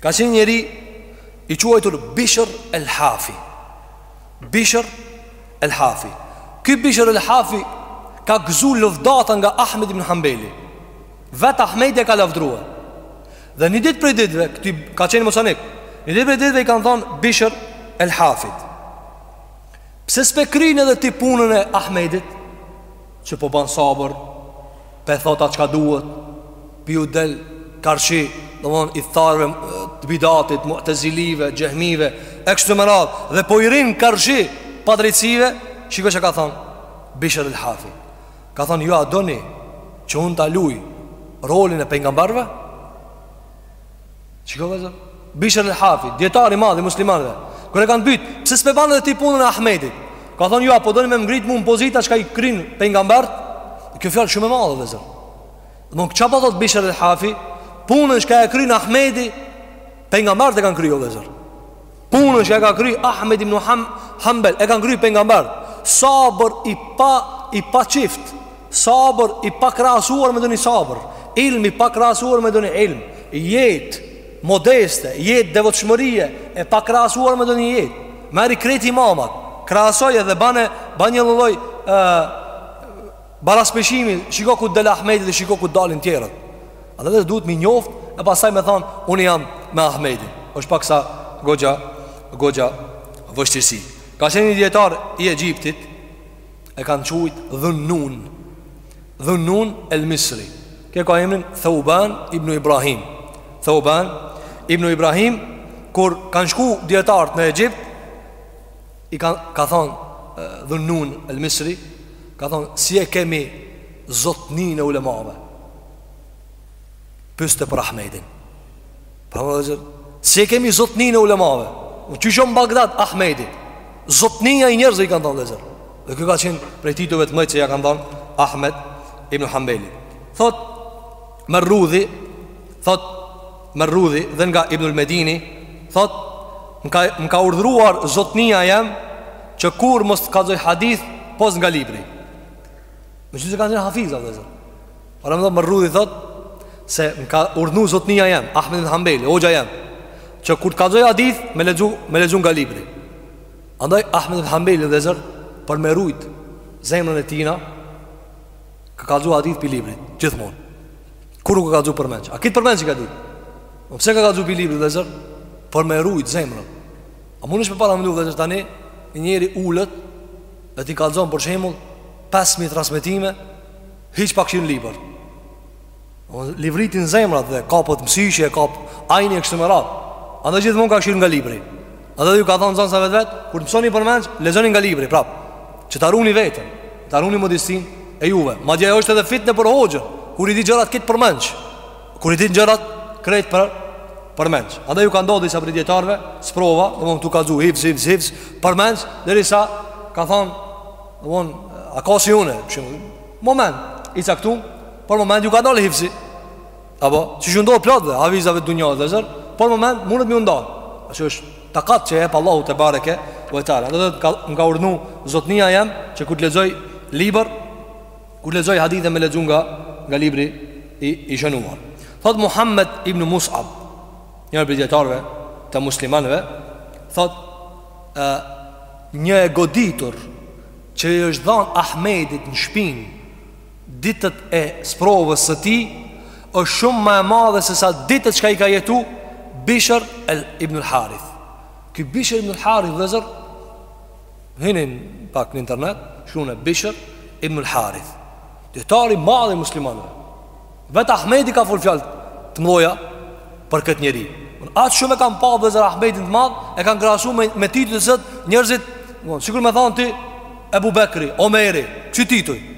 Ka qenë njëri i quajtur Bishr el Hafi. Bishr el Hafi. Ky Bishr el Hafi ka gëzu lëvdata nga Ahmed ibn Hanbeli. Vet Ahmedi e ka lavdrue. Dhe një ditë prej ditëve, këti ka qenë moshanik. Një ditë prej ditëve i kanë thonë Bishr el Hafit. Pse s'pe kryn edhe ti punën e Ahmedit që po ban sabër? Pe thotë çka duhet P'ju del karshi Domethonë ithtarëve të bidatit Mutezilive, xhehmive E kështu me radhë Dhe po i rrin karshi Padrejtësive Shiko ça ka thonë Bishër el Hafi Ka thonë ju a doni Që unë ta luj Rolin e pengambarve Shiko o vllezër, Bishr el Hafi, dietar i madh i muslimanëve. Kur e kanë pyet, pse s'pe ban edhe ti punën e Ahmedit? Ka thonë, "Ju, a po doni me m'ngrit mu në pozita çka i kryn pejgambert?" Kjo fjalë shumë e madhe o vllezër. Domethonë ça po thotë Bishr el Hafi? Punën që e kryn Ahmedi, pejgambert e kanë kry o vllezër. Punën që e ka kry Ahmed ibn Hanbel E kanë kry pejgambert Sabër i pa, i pa çift Sabër i pakrahasuar me ndonjë sabër Ilm i pakrahasuar me ndonjë ilm Jetë modeste Jetë devotshmërie E pakrahasuar me ndonjë jetë Merri krejt imamat Krahasoj edhe bane Bane një lloj Baraspeshimi, shiko ku del Ahmedi dhe shiko ku dalin tjerët. Atëherë duhet mi njoft e pastaj me thonë, unë jam me Ahmedin. është paksa goxha, goxha vështirësi. Ka qenë një djetar i Egjiptit, e kanë qujt dhunnun. Dhunnun el Misri. Ky e ka emrin Theuban ibn Ibrahim. Theuban ibn Ibrahim, kur kanë shku djetartë në Egjipt, I ka, ka thonë Dhunnun El Misri Ka thonë Si e kemi zotnin e ulemave Pyste për Ahmedin Pra vllezër Si e kemi zotnin e ulemave Në që shumë Bagdad Ahmedin Zotnia i njerëzve i kanë thonë vllezër Dhe kjo ka qenë prej titujve të mdhej që ja kanë dhonë Ahmed Ibn Hanbelit Thot Merrudhi Thot Merrudhi dhe nga Ibnul Medini thotë më ka më ka urdhëruar zotnia jem që kurrë mos të kallzoj hadith pos nga libri. Meqenëse ka qenë hafiz vllezër. Domethonë Merrudhi thot se më ka urdhëruar zotnia jem Ahmed ibn Hanbel, hoxha jem që kur të kallzoj hadith me lexu me lexu nga libri. Andaj Ahmed ibn Hanbel vllezër për me rujt zemrën e tina ka kallzu hadith prej librit gjithmonë. Kurrë nuk ka kallzu përmenç A krejt përmenç i ka dit Po pse ka kallzu prej libri vllezër Për me rujt zemrën A mundesh me paramendu vllezër tani Një njeri ulet Dhe t'i kallzon për shembull 5.000 transmetime Hiç pa kqyr në libër o, Livritin zemrat dhe Kapet mësysh e Kap ajni e kështu me radhë Andaj gjithmonë ka kqyr nga libri Edhe ju ka thonë nxonsave të vet, kur të mësoni përmenç, lexoni nga libri, prap, që ta runi vetën, ta runi modestinë e juve. Madje është edhe fitnë për hoxhën, kur i di gjërat krejt përmenç, kur i di gjërat krejt për, përmenç. Edhe ju ka ndodhë disa prej dijetarve, sprova, domethonë tu kallzu, hifz, hifz, hifz, përmenç, derisa ka thonë, domethonë, a ka si une, për shembull, moment, i caktum, për moment ju ka ndalë hifzi, Apo, siç u ndodh plot hafizave të dunjasë vllezër, për moment, mundet m'iu ndalë. Aq është takat që e jep Allahu tebareke ue teala. Domethonë më ka urdhnu zotnia jem, që kur të lexoj libër, kur të lexoj hadithe me lexu nga, nga libri i, i shënuar. Thot Muhammed ibn Musab, një prej dijetarve të muslimanve, thot, e, një e goditur, që i është dhanë Ahmedit në shpinë, ditët e sprovës së tij është shumë më e madhe se sa ditët çka i ka jetu Bishr Ibnul Harith Ky Bishr Ibnul Harith vllezër Hini pak në internet Shkrune Bishr Ibnul Harith Dijetar i madh i muslimanëve Vetë Ahmedi ka fol fjalë të mdhaja Për këtë njeri Aq shumë e kanë pa vllezër Ahmedin të madh E kanë krahasu me, me tituj sot Njerëzit Sikur me thonë ti Ebu Bekri, Omeri Kqyr tituj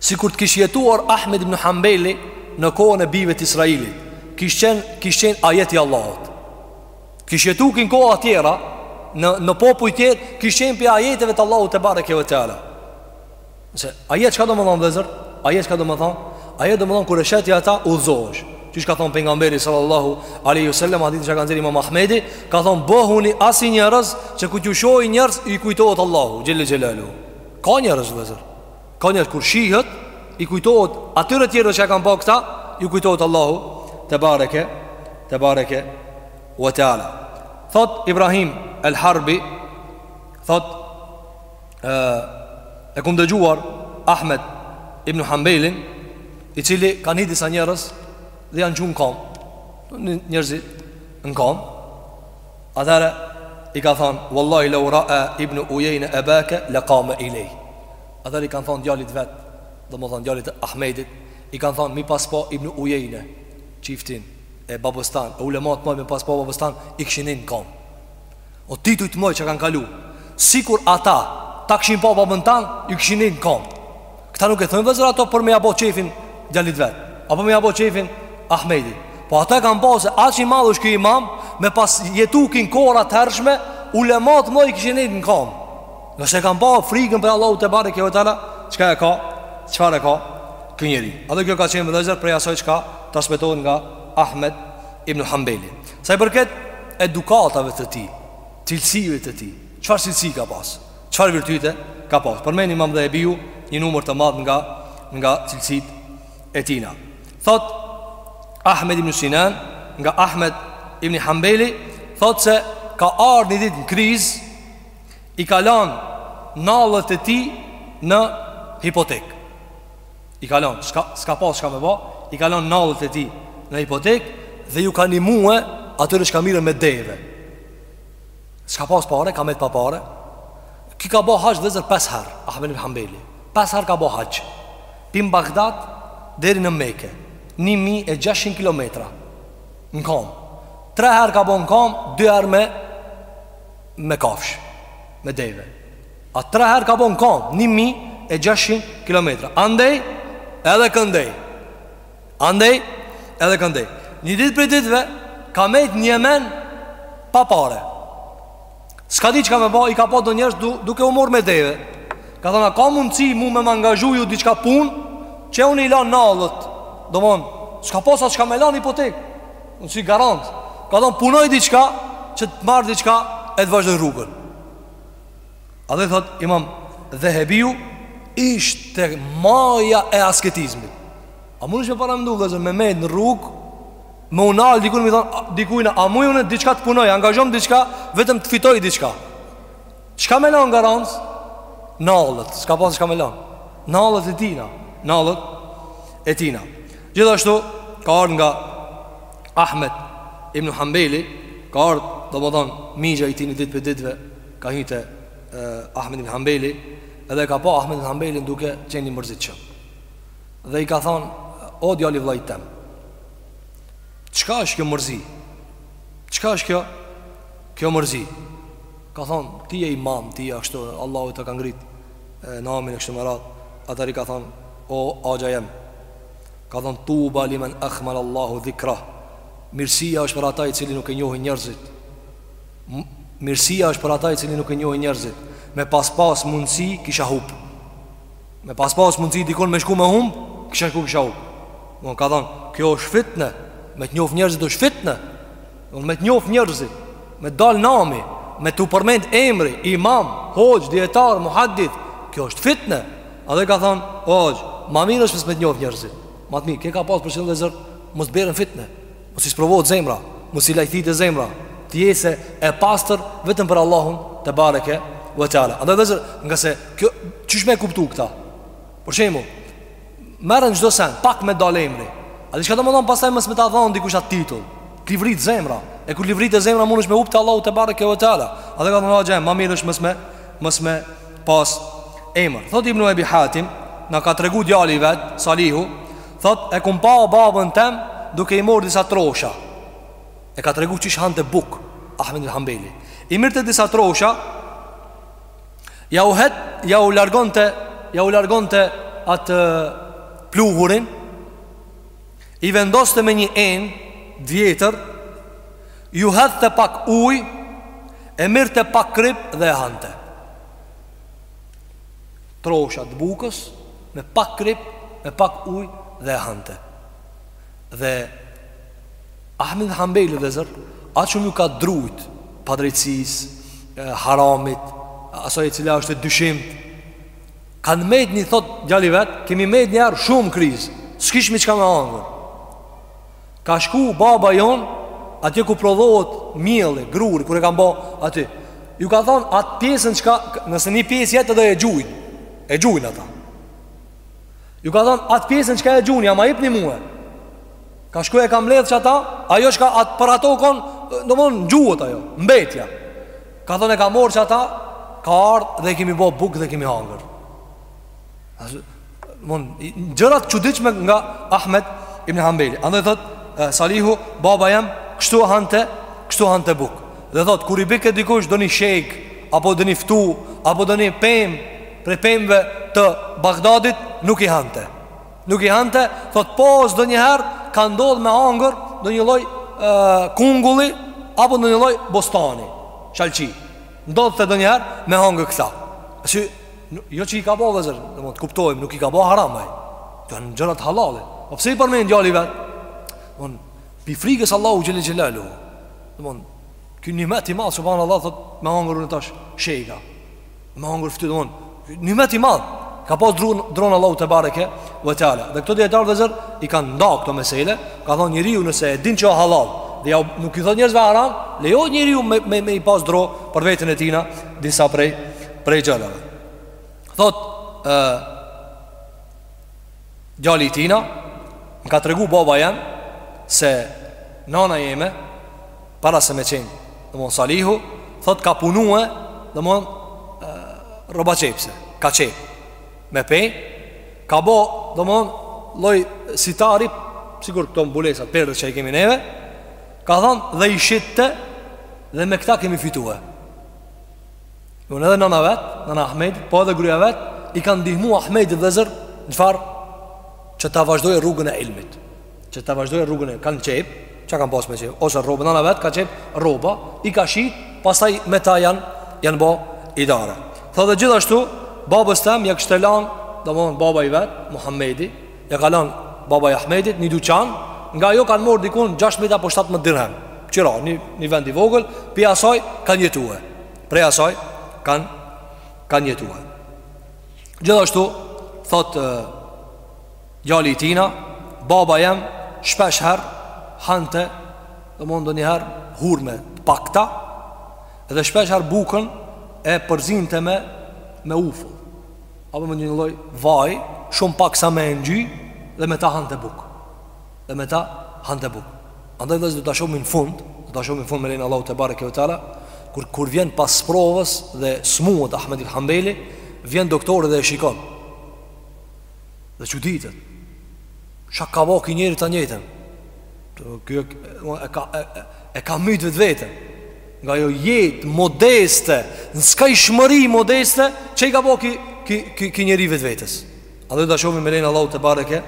Sikur të kish jetuar Ahmed ibn Hanbeli në kohën e bijve të Israilit Kish qenë, kish qenë ajet i Allahut Kish jetu ky në kohëra tjera Në, në popuj tjerë Kish qenë prej ajeteve të Allahut tebareke ve teala Nëse, ajet çka domethonë vllezër? Ajet çka domethonë? Ajet domethonë kur e shetja ata uzosh Qysh ka thonë pejgamberi sallallahu aleyhi sallam Hadith që ka nxjerrë imam Ahmedi Ka thonë bëhuni asi njerëz Që kur t'ju shohin njerëzit u kujtohet Allahu Xhel-le xhelaluhu Ka njerëz vllezër Ka njerëz kur shihet I kujtohet atyre tjerve që e kanë pa këta Ju kujtohet Allahu Tebareke Tebareke ve teala Thot Ibrahim El Harbi Thot E, e kam dëgjuar Ahmed Ibn Hanbelin I cili kanë hi disa njerëz Dhe janë çu në kam Njerëzit në kam Atëherë i ka thonë, Wallahi lau ra'a ibn Uyayna abaka laqama ilayh. Atëherë i kanë thonë djalit vet, domethënë djalit të Ahmedit, i kanë thonë mi pas pa ibn Uyayna, çiftin e babës tan, e ulemat mdhaj me pas pa babën tan, i kishin n'kom. O titujt mdhaj që kanë kalu, sikur ata ta kishin pa babën tan, i kishin n'kom. Këta nuk e thojn vllezër ato për me ja bo qejfin djalit vet Apo me ja bo qejfin Ahmedit Po ata kanë pa se aq i madh është ky imam Me pas jetu ky n'kohëra të hershme Ulemat mdhaj i kishin në kam Ngase kanë pa frikën prej Allahut tebareke ve teala Çka e ka, çfarë e ka ky njeri Edhe kjo ka qenë vllezër prej asaj çka Transmetohet nga Ahmed ibn Hanbeli Sa i përket edukatave të tij Cilësive të tij Çfarë cilësi ka pas Çfarë virtyte ka pas? Përmend Imam Dhahebiu një numër të madh nga nga cilësitë e tijna. Thot Ahmed ibn Sinan nga Ahmed ibn Hanbeli thot se ka ardh një ditë në krizë i ka lanë nallët e tij në hipotek. I ka lanë, s'ka s'ka pas çka me ba, i ka lanë nallët e tij në hipotek dhe ju ka ndihmue atyre çka mirren me deve. S'ka pas pare, ka met pa pare Ky ka bo haxh vllezër pesë herë Ahmed ibn Hanbeli Pesë herë ka bo haxh Pi Bagdad Deri në Mekë 1600 km Në kam Tre herë ka bo në kam Dy herë me Me kafsh Me deve A tre herë ka bo në kam 1600 km Andej Edhe këndej Andej, edhe këndej Një ditë prej ditëve Ka met në Jemen Pa pare S'ka di çka me ba I ka pa do njerëz du, duke u marrë me deve Ka thon a ka mundësi mu me më angazhu ju diçka punë Që unë i la nallët Domethon S'ka pas as çka me lan hipotekë Unë si garant Ka thon punoj diçka Që të marrë diçka E të vazhdoj rrugën Edhe thotë imam Dhehebiu Ishte maja e asketizmit A mundesh me paramendu vllezër me met në rrug Me u nal dikun me i thonë Dikujna a mujë unë diçka të punoj Angazhom diçka vetëm të fitoj diçka Çka me lanë garancë? Nalët, s'ka pasë çka me lanë Nalët e tina Nalët e tina Gjithashtu ka ardhë nga Ahmed ibn Hanbeli Ka ardhë domethonë Mixha i tina ditë për ditëve Ka hyrë te Ahmed ibn Hanbeli dhe e ka pa Ahmed ibn Hanbelin duke qenë i mërzitshëm. Dhe i ka thënë, "O djali vëllait tëm, çka është kjo mërzi? Çka është kjo kjo mërzi?" Ka thënë, "Ti je imam, ti je ashtu, Allahu të ka ngrit namin e kështu me radhë." Atëherë i ka thënë, "O axha jem, ka thënë tuba limen ekhmelallahu dhikra." Mirësia është për ata i cili nuk e njohin njerëzit. Mirësia është për ata i cili nuk e njohin njerëzit. Me pas pas mundësi kisha humb. Me pas pas mundësi dikun me shku me humb, kisha shku kisha humb. Ka thënë, kjo është fitnë. Me të njoh njerëzit është fitnë. Me të njoh njerëzit, me dal nami, me tu përmend emri, imam, hoxh, dietar, muhaddith, kjo është fitnë. Edhe ka thënë, axh, ma mirë është mos me të njoh njerëzit. Ma të mirë, kë ka pas për shembull zot, mos të bëhen fitnë. Mos i sprovohet zemra, mos i lajthit zemra, të jesë e pastër vetëm për Allahun te bareke ve teala. Andaj vllezër, ngase kjo qysh me kuptu këta. Për shembull, merren çdo sen pak me dalë emri. A di çka do të thonë pastaj mos me ta dhon dikush atë titull. Livrit zemra, e kur livrit zemra mundesh me hup te Allahu te bareke ve teala. Edhe ka thonë axha jem, ma mirë është mos me mos me pas emër. Thotë Ibn Abi Hatim, na ka tregu djali i vet, Salihu, Thotë, e kom pa babën tem duke i morë disa trosha. E ka tregu qysh hante buk, Ahmed ibn Hambeli. I mirrte disa trosha, jau hek, jau largonte, jau largonte atë pluhurin, i vendoste me një enë, tjetër, ju hedhte pak uj, e mirrte pak krip dhe e hante. trosha të bukës me pak kripë, me pak ujë dhe e hante. Dhe Ahmed Hambeli vllezër, aq shumë ju ka drujt, padrejtsis, haramit, asaj e cila është e dyshimt, kanë met ni, thot djali vet, kemi met një herë shumë krizë, s'kishmi çka me hangër. Ka shku baba jonë atje ku prodhohet mielli, gruri Kur e kanë bo aty Ju ka thonë atë pjesën çka Nëse një pjesë jet edhe e gjujnë E gjujnë ata Ju ka thonë atë pjesën çka e gjujnë ma jipni mue Ka shku e ka mbledh qata Ajo çka për ato kon Domethon gjuhet ajo Mbetja Ka thonë e ka morë qata Ka ardhë dhe kemi bo bukë dhe kemi hangër Ashtë Në gjërat e çuditshme nga Ahmed ibn Hanbeli. Andaj thot Salihu, baba jem kështu hante, kështu hante bukë. Dhe thot kur i bike dikush donji shegë apo donji ftu apo donji pemë prej pemve të Bagdadit nuk i hante. Nuk i hante, thot pos donjëherë ka ndodh me hangër ndonjë lloj kungulli apo ndonjë lloj bostani, shalqi. Ndodhte donjëherë me hangër këta Jo që i ka bo vllezër domethon të kuptojmë nuk i ka bo haram ai. Jon gjërat hallalle Po pse i përmen djali vet Domethon Pi frikës Allahut xhele xhelaluhu Domethon Kjo nimet i madh Subhanallah thot, Me hangër unë tash shega Me hangër ftu Domethon Nimet i madh Ka pas dron dron Allahu tebareke ve teala Dhe këto dijetarë vllezër I kanë nda këto mesele Ka thonë njeriu nëse e din që o hallall Dhe ja, nuk i thotë njerëzve haram Lejohet njeriu me, me, me i pas dro Për veten e tina Disa prej, prej hallalleve Thot e, Djali i tina Më ka tregu baba jem Se Nana jeme para se me qenë domethon Salihu thot ka punue domethon rrobaqepëse ka qep me pe ka bo domethon lloj sitari sikur këto mbulesat perdhe që i kemi neve ka thon dhe i shitte dhe me këta kemi fitue dhe edhe nana vet nana Ahmedit po edhe gruja vet i kanë ndihmu Ahmedit vllezër në çfarë që ta vazhdojë rrugën e ilmit Që ta vazhdojë rrugën e kanë qep, çka kanë pas me qep, ose rroba nana vet ka qep rroba, i ka shit, pastaj me ta janë janë bë idare. Tha dhe gjithashtu babës tem ja kishte lan, domthon baba i vet, Muhamedi, ja ka lan baba i Ahmedit një dyqan, nga ajo kanë marr diku 16 apo 17 dirhem. Qira, një, një vend i vogël, pi asaj kanë jetue. Prej asaj kanë kanë jetue. Gjithashtu thot Djali i tina, baba jem, shpesh her, hante, domethon donjëher, hurme t'pakta, dhe shpesh her bukën e përzinte me, me uthull. Apo me një lloj vaji, shumë pak sa me e ngjy, dhe me ta hante bukë. Dhe me ta hante bukë. Andaj vllezër do ta shohim në fund, do ta shohim në fund me lejen Allahut tebareke ve teala, kur, kur vjen pas provës dhe smuet Ahmed ibn Hanbeli, vjen doktori dhe e shikon. Dhe çuditet ça ka bo ky njeri të njëjtën Kjo e ka, e, e, e ka mytë vetveten Nga ajo jetë modeste Në skajshmëri modeste Që i ka bo ky ki, ki, ki njeri vetvetes A dhe të shumë i melejnë Allahu tebareke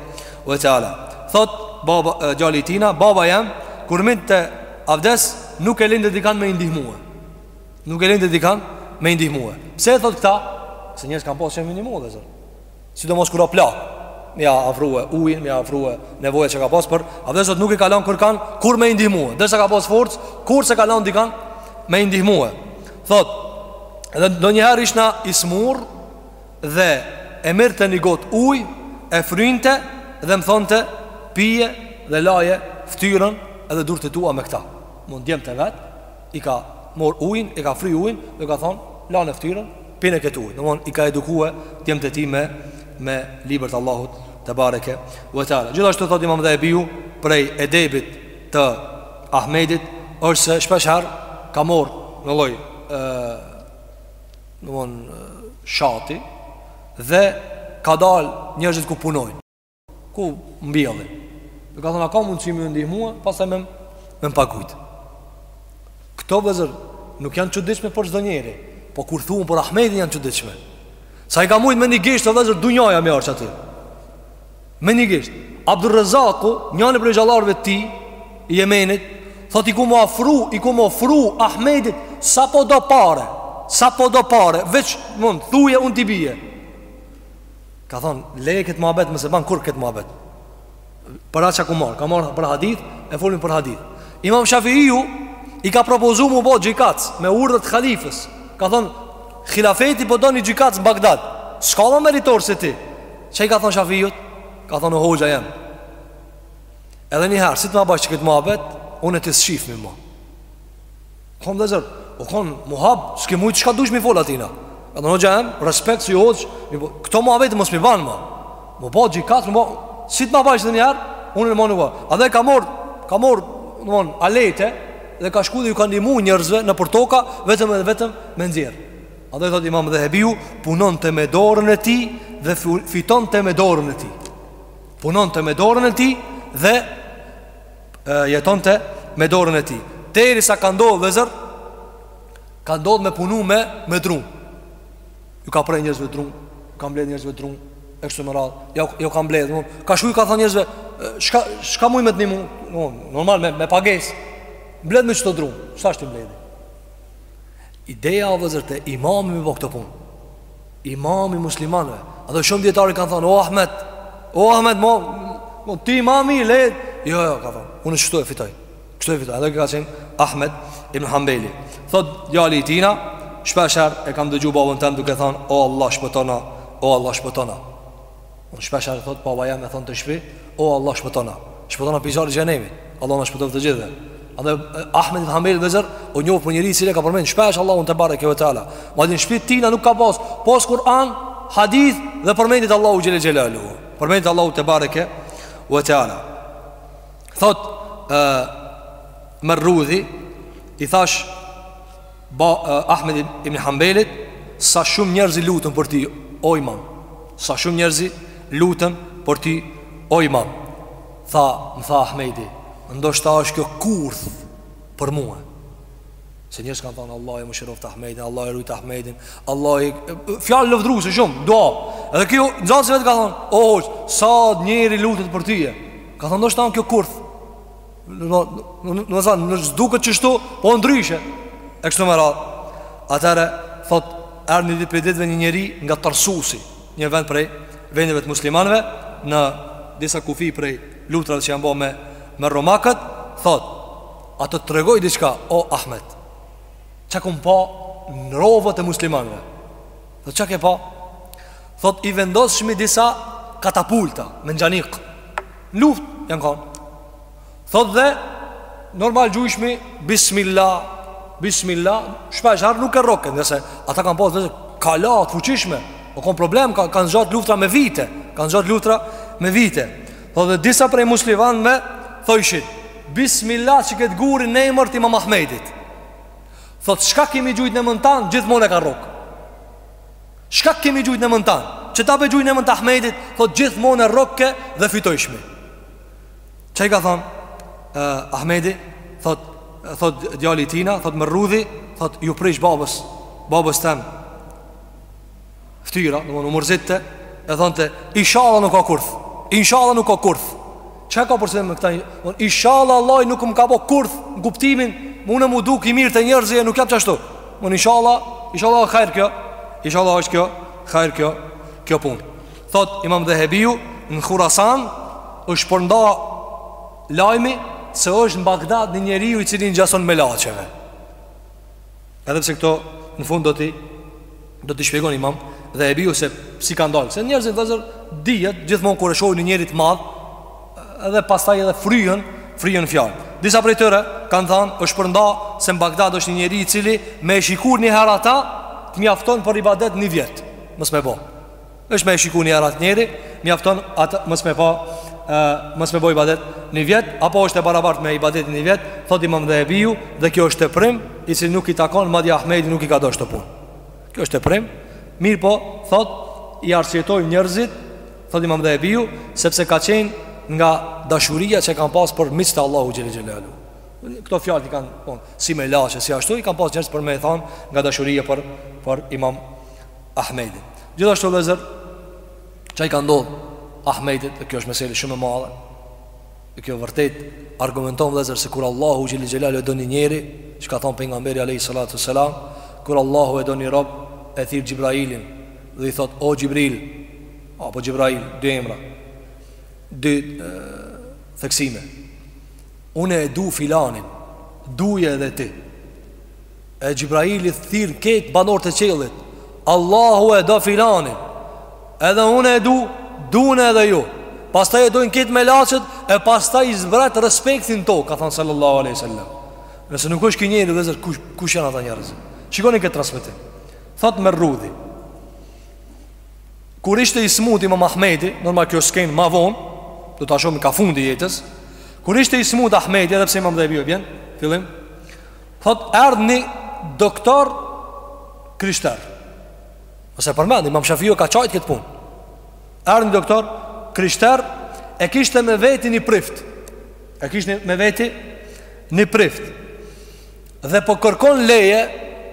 ve teala Thot baba, e, djali i tina Baba jem Kur mirrte avdes Nuk e linte dikan me i ndihmue Nuk e linte dikan me i ndihmue Pse e thot këta Se njerëz kan pas që me i ndihmu vllezër Sidomos kur o plak Me ia afrua ujin, me ia afrua nevoja që ka pas Për avdes thot nuk e ka lan kurkan Kurr me i ndihmue Dërsa ka pas forcë Kurr s'e ka lan dikan Me i ndihmue Thot Dhe ndonjëher ishna i smur Dhe e mirrte një got uj E frynte Dhe më thonte Pije dhe laje Ftyrën Edhe durt e tua me këta Mund djemt e vet i ka mor ujin, i ka fry ujin dhe ka thon, lane ftyrën, pine kët ujë. Domthon i ka edukue djemt e tij me me libër të Allahut tebareke ve teala. Gjithashtu thot Imam Dhehebiu prej edebit të Ahmedit është se shpesh herë ka mor një lloj ë domthon shati dhe ka dal njerëzit ku punojnë. Ku mbjellin Dhe ka thënë a ka mundësi me iu ndihmua Pastaj me më pagujt Këto vllezër Nuk janë çuditshme për çdo njeri Po kur thuhen për Ahmedin janë çuditshme Se i ka mujt me një gisht o vllezër Dunjaja me i ardh aty Me një gisht Abdurrezaku Njani prej hoxhallarve t'tij I Jemenit Thot i kum afru I kum afru Ahmedit Sa po do pare Sa po do pare Veç mund Thuje unë t'i bije Ka thonë, leje këtë muhabet, mos e ban kurr këtë muhabet Për atë që kum ardh, kam ardh për hadith, e folim për hadith Imam Shafiu, i ka propozu mu bo gjykatës me urdhër t' khalifës Ka thonë, khilafeti po do një gjykatës në Bagdad S'ka më meritor se ti Ça i ka thonë Shafiut? Ka thonë, o hoxha jem Edhe njëherë, si të ma bajsh këtë muhabet, unë e ti s'shifmi mo Kom vllezër, u kon muhab, s'ke mujtë çka dush me i fol atina Ka thon hoxha jem, respekt si hoxh Këto muhabete mos mi banë ma Mu bo gjykatës, mu bo Si të ma bajsh edhe njëherë, unë domthon po A dhe ka mor, ka mor, domthon, alete Dhe ka shku dhe ju ka ndihmu njerëzve nëpër toka Vetëm edhe vetëm me nxjerë A dhe thot imam Dhehebiu, punonte me dorën e tij Dhe fitonte me dorën e tij Punonte me dorën e tij Dhe jetonte me dorën e tij. Deri sa ka ndodh vllezër, ka ndodh me punu me me drun. Ju ka pre njerëzve drun, ju ka mbledh njerëzve drun, e kështu me radh. Ja ju ka mbledh, do. Ka shku ju ka thon njerëzve, çka çka muj me të ndihmu? Do, normal me me pagesë. Mbledhmi kto drun, çka është i mbledhi? Ideja o vllezër te imami me i bo kto punë. Imami muslimanëve. Edhe shumë dijetarë kanë thonë, o Ahmet, o Ahmet, mo, mo ti imami, le, jo, jo, ka thonë, unë shtu e fitoj, shtu e fitoj, edhe ka qenë Ahmet ibn Hanbeli. Thot, djali i tina, shpeshherë e kam dëgju babën tem duke thonë, o Allah shpëtona, o Allah shpëtona. Unë shpeshherë thotë baba jem e thonte te shpi O Allah shpëtona Shpëtona pi zjarrit xhehenemit Allahu na shpëtoftë të gjithve Edhe Ahmed ibn Hanbel vëllezër u njoh për njeri i cili ka përmend shpesh Allahun tebareke ve teala. Madje në shpi tina nuk ka pas pos Kur'an, hadith dhe përmendjet Allahu xhele xhelaluhu. Përmendjet Allahu tebareke ve teala. Thotë Merrudhi i thash ba, uh, Ahmed ibn Hanbelit sa shumë njerëzi luten për ti o imam sa shumë njerëzi luten për ti o imam tha më tha Ahmedi ndoshta është kjo kurth për mua se njerëz kanë thënë Allahu e mëshiroft Ahmedin Allahu e rujt Ahmedin Allahu e fjalë lavdëruse shumë dua edhe ky nxënësi vetë ka thënë o sa njeri luten për ti ka thënë ndoshta asht kjo kurth Domethanë na duket qashtu, po ndryshe. E kështu me radh. Atëherë thot erdhi një ditë prej ditëve një njeri nga Tarsusi, një vend prej vendeve të muslimanëve në disa kufi prej luftrave që janë bo me me romakët, thot A të tregoj diçka, o Ahmet Ça kom pa në radhët e muslimanve Dhe ça ke pa? Thot, i vendosshmi disa katapulta, menxhanik. N'luft, janë kanë. Thot dhe, normal gjujshmi, bismillah, bismillah, shpeshherë nuk e rroke, ngase ata kanë pas dhe kalat, fuqishme, o konë problem, kanë, kanë zgjat luftra me vite, kanë zgjat luftra me vite. Thot dhe disa prej muslimanve, thojshin, bismillah qët gurin në emër të imam Ahmedit. Thot çka kemi gjujt në emën tan gjithmon e ka rrok Çka kemi gjujt në emën tan Që ta pe gjuj në emën të Ahmedit Thot gjithmon e rroke dhe fitojshmi Ça i ka thon uh, Ahmedi Thot, thot djali i tina Thot Merrudhi Thot iu prish babës Babës tem Ftyra, e u mërzitte E thonte Inshallah nuk ka kurth Inshallah nuk ka kurth Ça ka për qëllim me këta Inshallah Allahi nuk më ka bo kurth Në kuptimin Mu me m'u duk i mirë te njerëzit E nuk jam qashtu Domethanë inshallah Inshallah hajr kjo Inshallah është kjo Hajr kjo Kjo punë Thot imam Dhehebiu Në Hurasan u shpërnda Lajmi Se është në Bagdad një njeri i cili ngjason melaqeve Edhe pse këto në fund do t'i do t'i shpjegon imam Dhehebiu se si ka ndalë. Se njerëzit vllezër dihet gjithmonë kur e shohin një njeri të madh, edhe pastaj edhe fryhen, fryhen fjalë. Disa prej tyre kanë thënë është përnda se në Bagdad është një njeri i cili me e shiku një herë atë të mjafton për ibadet një vjet. Mos me bo. Është me e shiku një herë at njeri Mjafton atë mos me pa Mos me bo ibadet një vjet Apo është e barabart me ibadet një vjet Thot imam Dhehebiu Dhe kjo është teprim i cili nuk i takon Madje Ahmedi nuk i ka dasht kto punë Kjo është teprim Mirëpo thot I arsyetoj njerëzit Thot imam Dhehebiu Sepse ka qen nga dashuria që kanë pas për miqtë e Allahut xhel-le xhelaluhu Këto fjalë i kanë thon, Si melaqe, si ashtu I kanë pas njerëz për me e than Nga dashuria për, për imam Ahmedit. Gjithashtu vëllezër, çka i ka ndodh Ahmedit, kjo është mesele shumë e madhe. Dhe kjo vërtet argumenton vëllezër se kur Allahu xhel-le xhelaluhu e do ni njeri, çka thon pejgamberi alejhi salatu ve selam, kur Allahu e do ni rob, e thirr Xhibrailin dhe i thot o Xhibril, apo Xhibrail, dy emra. Dy e, theksime. Unë e du filanin, duje edhe ti. E Xhibraili i thirr krejt banorët e qiellit Allahu e do filanin Edhe unë e du, dune edhe ju Pastaj e dojnë krejt melaqet E pastaj i zbret respekti n'tokë Ka thonë sallallahu alejhi ve selem Nëse nuk është ky njeri vllezër kush, kush janë ata njerëz Shikoni këtë transmitim Thotë Merrudhi Kur ishte i smut imam Ahmedi Normal kjo skenë ma vonë Do ta shohim ka fundi i jetës Kur ishte i smut Ahmedi Edhe pse imam Dhehebiu e bjen n'fillim Thot erdh një doktor krishter Ose përmend, imam Shafiu ka qajt këtë punë Erdh një doktor krishter E kishte me veti një prift E kishte me veti një prift Dhe po kërkon leje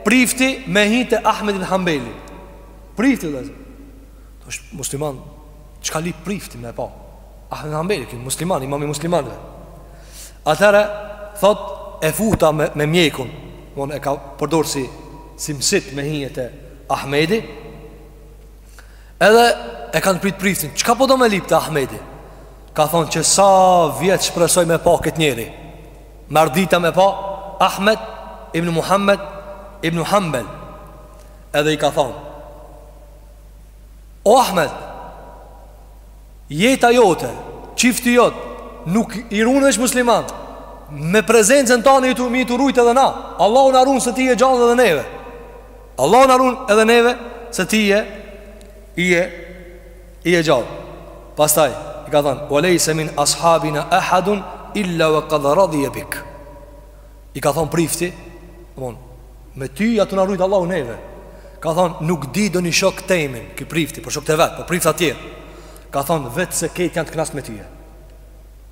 prifti me hi te Ahmed ibn Hanbeli Prifti vllezër është musliman Çka lyp prifti me pa Ahmed Hanbeli, ky musliman, imam i muslimanve Atëherë, thot e futa me, me mjekun Mon e ka përdor si, si msit me hin te Ahmedi Edhe e kanë pyt priftin Çka po do me lyp te Ahmedi Ka thonë qe sa vjet shpresoj me pa këtë njeri M'ardh dita me pa Ahmed ibn Muhammed ibn Hanbel Edhe i ka thonë O Ahmed Jeta jote Qifti jot Nuk i run veç muslimanët Me prezencën tane je jemi të rujt edhe na Allahu na run se ti je gjallë edhe neve Allahu na run edhe neve Se ti je je je gjallë Pastaj I ka thënë Wa lejse min ashabina ahadun Illa wa qad radhije bik I ka thonë prifti domethonë, Me ty a tu na rujtë Allahu neve Ka thonë nuk di ndonjë shok timin Ky prifti, për po shokt e vet, për po prifta tjerë Ka thonë veç se kejt janë të knaqt me tyje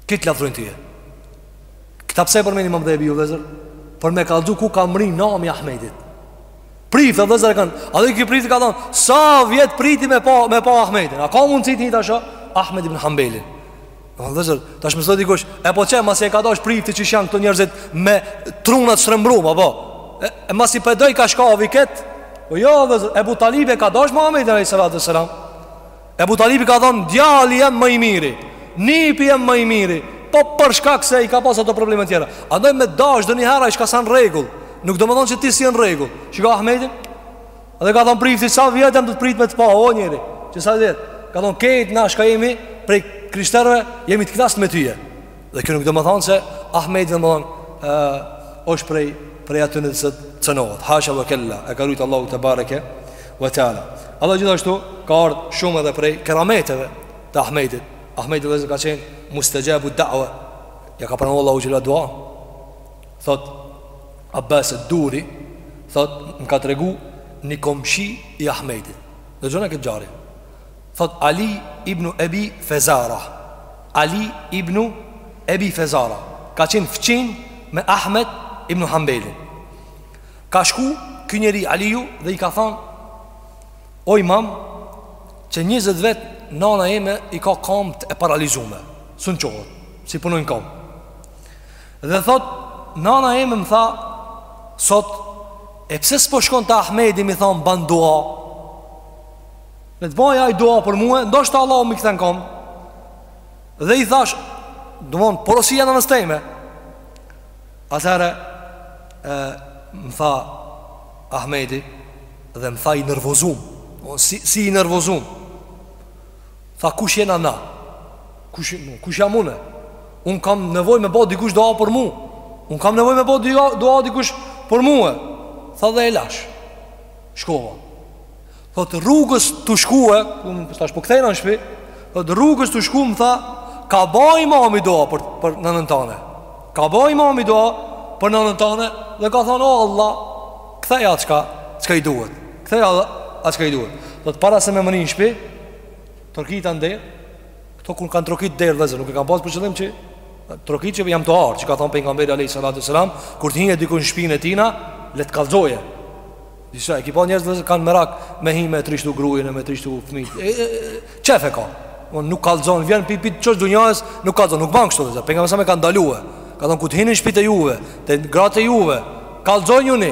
Kejt t'lavdrojnë tyje Këta pse përmen imam Dhehebiu vllezër Për me kallzu ku ka mrri nami i Ahmedit Prifta vllezër e kanë Edhe ky prift ka thonë Sa vjet priti me pa, me pa Ahmedin A ka mundësi një ditë ta shoh Ahmed ibn Hanbelin Dhe vllezër, tash mos thotë dikush E po qe, masi e ka dash prifti qysh janë këto njerëzit Me trunat shtrembrum, a po E, e masi pe dojka shkavi këtë O po jo, vllezër, Ebu Talibi e ka dash Muhammedin alejhi salatu ve selam Ebu Talibi ka thonë, djali jem ma i miri Nipi jem ma i miri Po për shkak se i ka pas ato probleme tjera Andaj me dash ndonjëhera ai çka s'a n'rregull Nuk domethonë që ti s'je në rregull Shiko Ahmedin Dhe ka thonë prifti, sa vjet jam tu të pritë me të pa, o njeri, që sa vjet. Ka thonë, kejt na çka jemi, prej krishterve, jemi të knaqt me tyje. Dhe kjo nuk domethonë se Ahmedi domethonë, është prej, prej atyne të cenohet. Hasha ve kella, e ka rujtë Allahu tebareke ve teala. Allah gjithashtu ka ardhë shumë edhe prej kerameteve të Ahmedit. Ahmedi vllezër ka qenë, mustexhabu da've, ja ka pranu Allahu gjithë duanë. Thot Abbas Duri, thot më ka tregu një komshi i Ahmedit. Dëgjone këtë ngjarje. Thot Ali ibn Ebi Fezara. Ali ibn Ebi Fezara. Ka qenë fqinj me Ahmed ibn Hanbelin. Ka shku ky njeri Aliju dhe i ka than, o imam, që 20 vjet nana jeme i ka kamt e paralizume. S'un çohet, s'i punojnë kamt. Dhe thot, nana jeme më tha, sot, e pse s'po shkon te Ahmedi me i thonë ban dua? Me t'ba aj dua për mue, ndoshta Allahu m'i kthen komt. Dhe i thash, domethonë, porosinë e nanës teme. Atëherë, e, më tha Ahmedi, dhe më tha i nërvozum, si, si i nërvozum. Tha kush jena na Kush, kush jam une Unë kam nevoj me bo dikush dua për mu Unë kam nevoj me bo dua dikush për mue Tha dhe e lash Shkova Thot rrugës tu shku e Unë tash po kthehna në shpi Thot rrugës tu shku më tha Ka ba imami dua për, për nanën tane Ka ba imami dua për nanën tane Dhe ka thonë o Allah Ktheja çka, çka i duhet Ktheja çka i duhet Thot para se me mrri në shpi Trokita n'derë Këta kur kanë trokit derën vëllezër Nuk e kanë pas për qëllim që Trokit që jam tu ardh Që ka thonë Pejgamberi Alejhi Salatu Selam Kur të hin dikush n'shpinë e tina Le të kallzojë Disa e ki pa njerëz vëllezër kanë merak Me hi me trishtu grujën e me trishtu fmi Qejf e ka Nuk kallzon Vjen pi pi të qështë dunjajës Nuk kallzon Nuk ban kështu vëllezër Pejgamberi selam e ka ndalue Ka thonë kur të hini n'shpitë e juve Te gratë e juve Kallzojuni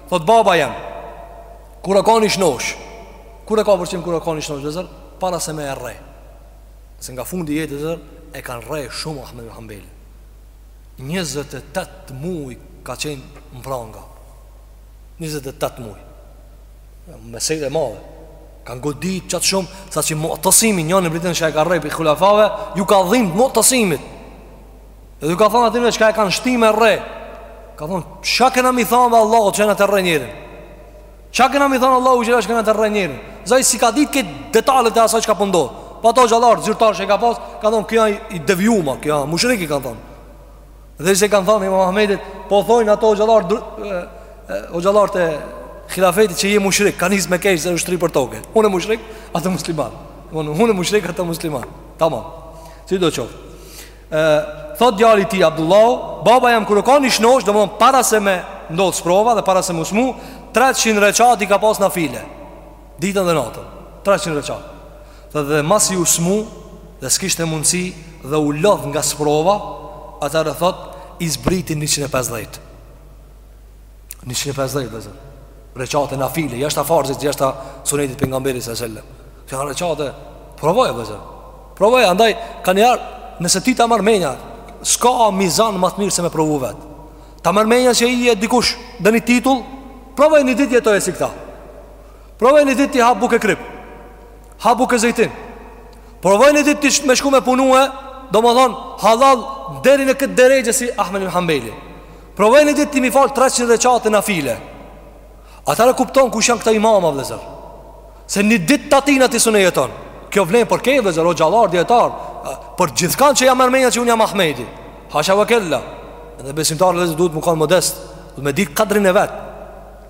Thot baba jem Kur u kan i shnosh Kur u kan për qejf kur u kan i shnosh vëllezër para se me e rre Se nga fundi jetës vëllezër E kanë rre shumë Ahmed ibn Hanbelin 28 muj Ka qenë n'pranga 28 muj Mesele e madhe E kanë godit qaq shumë Sa që Mutesimi njani mbreti që e ka rre Prej khulafave Ju ka dhim Mutesimit Dhe ju ka thonë atyre që ka e kanë shti me rre Ka thonë, çka kena m'i thonë Allahut që jena tu rre njerin Çka kena m'i thonë Allahut xhele që jena tu rre njerin Se aj s'i ka ditë këto detalet e asaj çka po ndodh po Po ata hoxhallarë, zyrtarë që i ka pas Kanë thonë, ky asht i devijum, ky asht mushrik i kanë thonë Dhe se kanë thonë, imam Ahmedit Po thonë ata hoxhallarë Hoxhallarë të khilafetit që je mushrik Ka nis me kesh dhe u shtri për toke Unë e mushrik, atë musliman Unë e mushrik, atë musliman Tamam, sidoqoftë E, thot djali tij Abdullahu, baba jem kur u kan i shnosh, domethënë para se me ndodh sprova dhe para se me u smu, 300 reqate i ka pas nafile, ditën dhe natën, 300 reqate. Dhe dhe masi u smu, dhe s'kishte mundësi, dhe u lodh nga sprova, atëherë thot, i zbriti 150. Njëqind e pesëdhjetë vëllezër Reqate nafile, jashta farzit, jashta sunetit Pejgamberit ve sellem Këja reqate, provoje vëllezër Provoje, andaj, kanjëherë, nëse ti ta merr menja Ska mizan më të mirë se me provu vet Ta merr menja që je dikush dhe një titull Provoj një dit jetoje si këta Provoj një dit ti ha buk e krip Ha buk e zejtin Provoj një dit ti me shku me punue Domethënë, hallall, deri në këtë derexhe si Ahmed ibn Hanbeli Provoj një ditë ti mi fal 300 rekate nafile. Atëherë e kupton kush janë këta imama vëllazër. Se një ditë t'atyne ti s'un e jeton. Kjo vlen për krejt vëllazër, hoxhallarë dijetarë, për gjithkënd që ia merr menja që unë jam Ahmedi. Hasha wa kella. Dhe besimtari vëllazër duhet me kon modest, duhet me di kadrin e vet.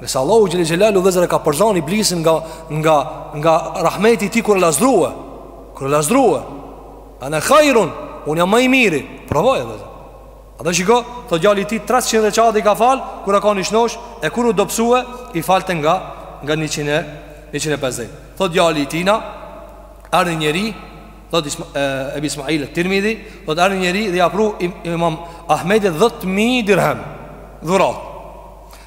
Nëse Allahu xhele xhelaluhu vëllazër e ka përzon iblisin nga nga nga rahmeti i tij kur u lazdrua. Kur u lazdrua. Ana khairun, unë jam më i miri. Provoje vëllazër. A dhe shiko, thot djali i tij 300 rekat i ka fal, kur a kan i shnosh, e kur u dobsue, i falte nga, nga 150. Thot djali i tina, erdh ni njeri, thot isma, e, Ebi Ismail et-Tirmidhi, thot erdh ni njeri dhe ia pru im, imam Ahmedit 10.000 dirhem, dhurat.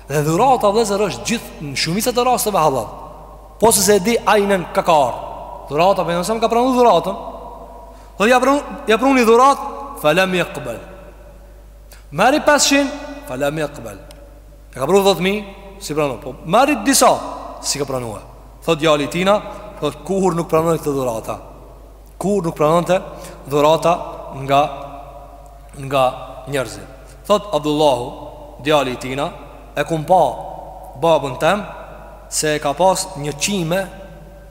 Dhe dhurata vllezër është gjithë në shumicën e rasteve halal. Po se s'e di ajnen ka ka ardh dhurata, për nësëm ka pranu dhuratën. Dhe ja prun, ja pruni dhurat Fe lem jakbel Merri 500 Fe lem jakbel Ia ka pru 10.000 S'i pranu Po merri disa S'i ka pranue Thot djali i tina Thot kurr nuk pranonte dhurata Kurr nuk pranonte dhurata Nga Nga njerëzit Thot Abdullahu Djali i tina E kum pa Babën tem Se e ka pas një qime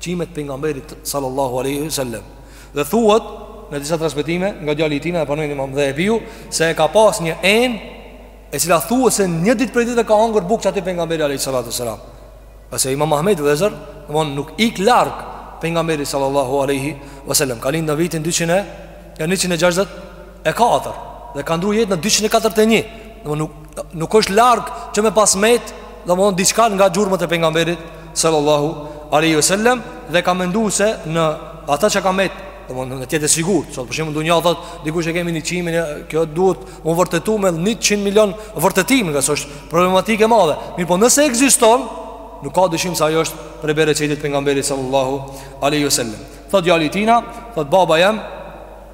qimet e pejgamberit sallallahu alaihi wasallam. Dhe thuhet në disa transmetime nga djali i tina, e pranoi Imam Dhahabiu, se e ka pas një enë e cila thuhet se një ditë prej ditëve ka hangër bukë qaty pejgamberi alaihi salatu wasallam. Ngase Imam Ahmedi vllezër, domthon nuk ik larg pejgamberit sallallahu alaihi wasallam. Ka lindë në vitin 200 e 160 E katër, dhe ka ndru jetë në 241 Domethënë nuk, nuk është largë që me pas metë domethënë diçka nga gjurëmët e pejgamberit Sallallahu aleyhi sallem Dhe ka mendu se në ata që ka metë domethënë të jetë e sigurt Sot so, për shembull në dunja thot Dikush e kemi një qime Kjo duhet me u vërtetu me 100 milion vërtetim Ngase është problematikë e madhe Mirëpo nëse ekziston Nuk ka dyshim se ajo është prej bereqetit t'pejgamberit Sallallahu aleyhi sallem Thot djali i tina Thot baba jem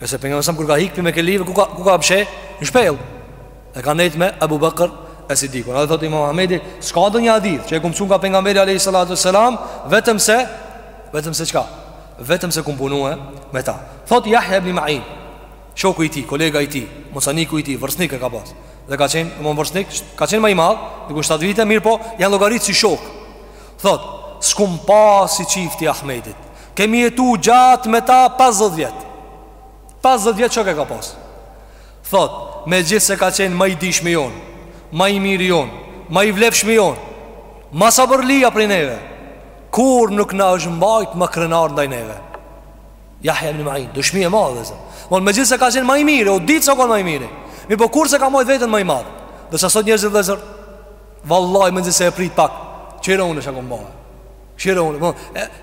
E se pejgamberi sa kur ka ikë prej mekelive ku ka ku ka mshef? Në shpellë. E ka nejt me Abu Bakr e Sidikun. Edhe thotë Imam Ahmedi, s'ka ndonjë hadith që e kum msu nga pejgamberi alayhi salatu sallam, vetëm se vetëm se çka? Vetëm se kum punue me ta. Thotë Yahya ibn Ma'in, shoku i tij, kolega i tij, moshaniku i tij, vërsnik e ka pas. Dhe ka qenë domethënë vërsnik, ka qenë ma i madh, diku 7 vite, mirëpo, janë llogarit si shok. Thotë, s'kum pa si çifti i Ahmedit. Kemi jetu gjatë me ta 50 vjet. 50 vjet shok e ka pas. Thot, me gjithë se ka qenë ma i dijshmi jon, ma i miri jon, ma i vlefshmi jon, ma sabërlia prej neve, kurr nuk na është mbajt ma krenar ndaj neve. Jahja ibn Ma'in, dëshmi e madhe vllezër. Domethënë me gjithë se ka qenë ma i miri, u dit se u kon ma i miri. Mirëpo kurr s'e ka majt veten ma i madh. Derisa sot njerëzit vllezër, vallaj mezi se e prit pak, kqyre unë çka kum bo Shire unë, po,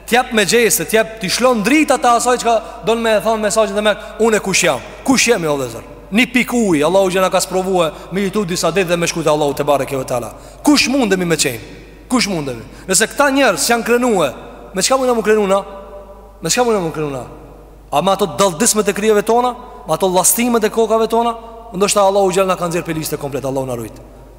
t'jep me gjese, t'jep, t'i shlon drita të asaj që ka donë me e thonë mesajtë dhe me unë e kush jam, kush jemi o dhe zërë. Një pik uj, Allahu na ka sprovue me jitu disa dit dhe me shkute Allahu tebareke ve teala. Kush mundemi me qenë? Kush mundemi? Nëse këta njerëz janë krenue, me qka mundemi me u krenu na? Me qka mundemi me u krenu na? A me ato dalldisjet e krejeve tona? Me ato llastimet e kokave tona? Ndoshta Allahu na ka nxjerrë prej liste komplet, Allahu na rujtë.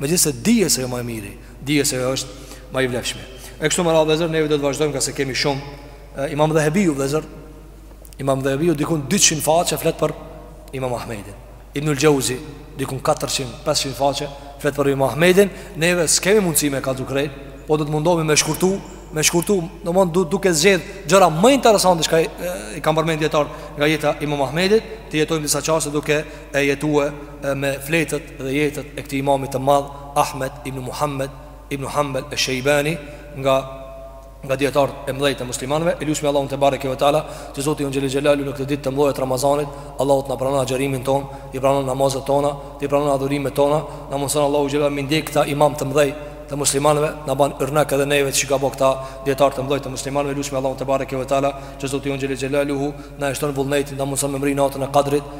Megjithëse dije se jo ma i miri, dije se ajo është ma e vlefshme. E kështu me radhë vllezër neve do të vazhdojmë ka se kemi shumë Imam Dhehebiu vllezër. Imam Dhehebiu dikun 200 faqe flet për Imam Ahmedin. Ibnul Xheuzi dikun 400, 500 faqe flet për Imam Ahmedin. Neve s'kemi mundësi me kallzu krejt, po do të mundohemi me shkurtu, me shkurtu, domthon du, duke zgjedh gjëra më interesante që i kanë përmendë dijetarët nga jeta Imam Ahmedit, të jetojmë disa çaste duke e jetue e me fletët dhe jetët e këtij imamit të madh Ahmed ibn Muhammed ibn Hanbel esh-Shejbani nga nga dijetarët e mëdhej të muslimanëve e lusmi Allahun tebareke ve teala që Zoti jonë xhele xhelaluhu në këto ditë të mëdha të Ramazanit Allahu të na pranon agjerimin ton i pranon namazet tona i pranon adhurimet tona na mundson Allahu xhelaluhu m'i ndjek këta imam të mëdhej të muslimanëve na ban yrnak edhe neve qysh i ka bo këta dijetar të mëdhej të muslimanëve lusmi Allahun tebareke ve teala që zoti jonë xhel xhelaluhu na e shton vullnetin na mundson me mri natën e kadrit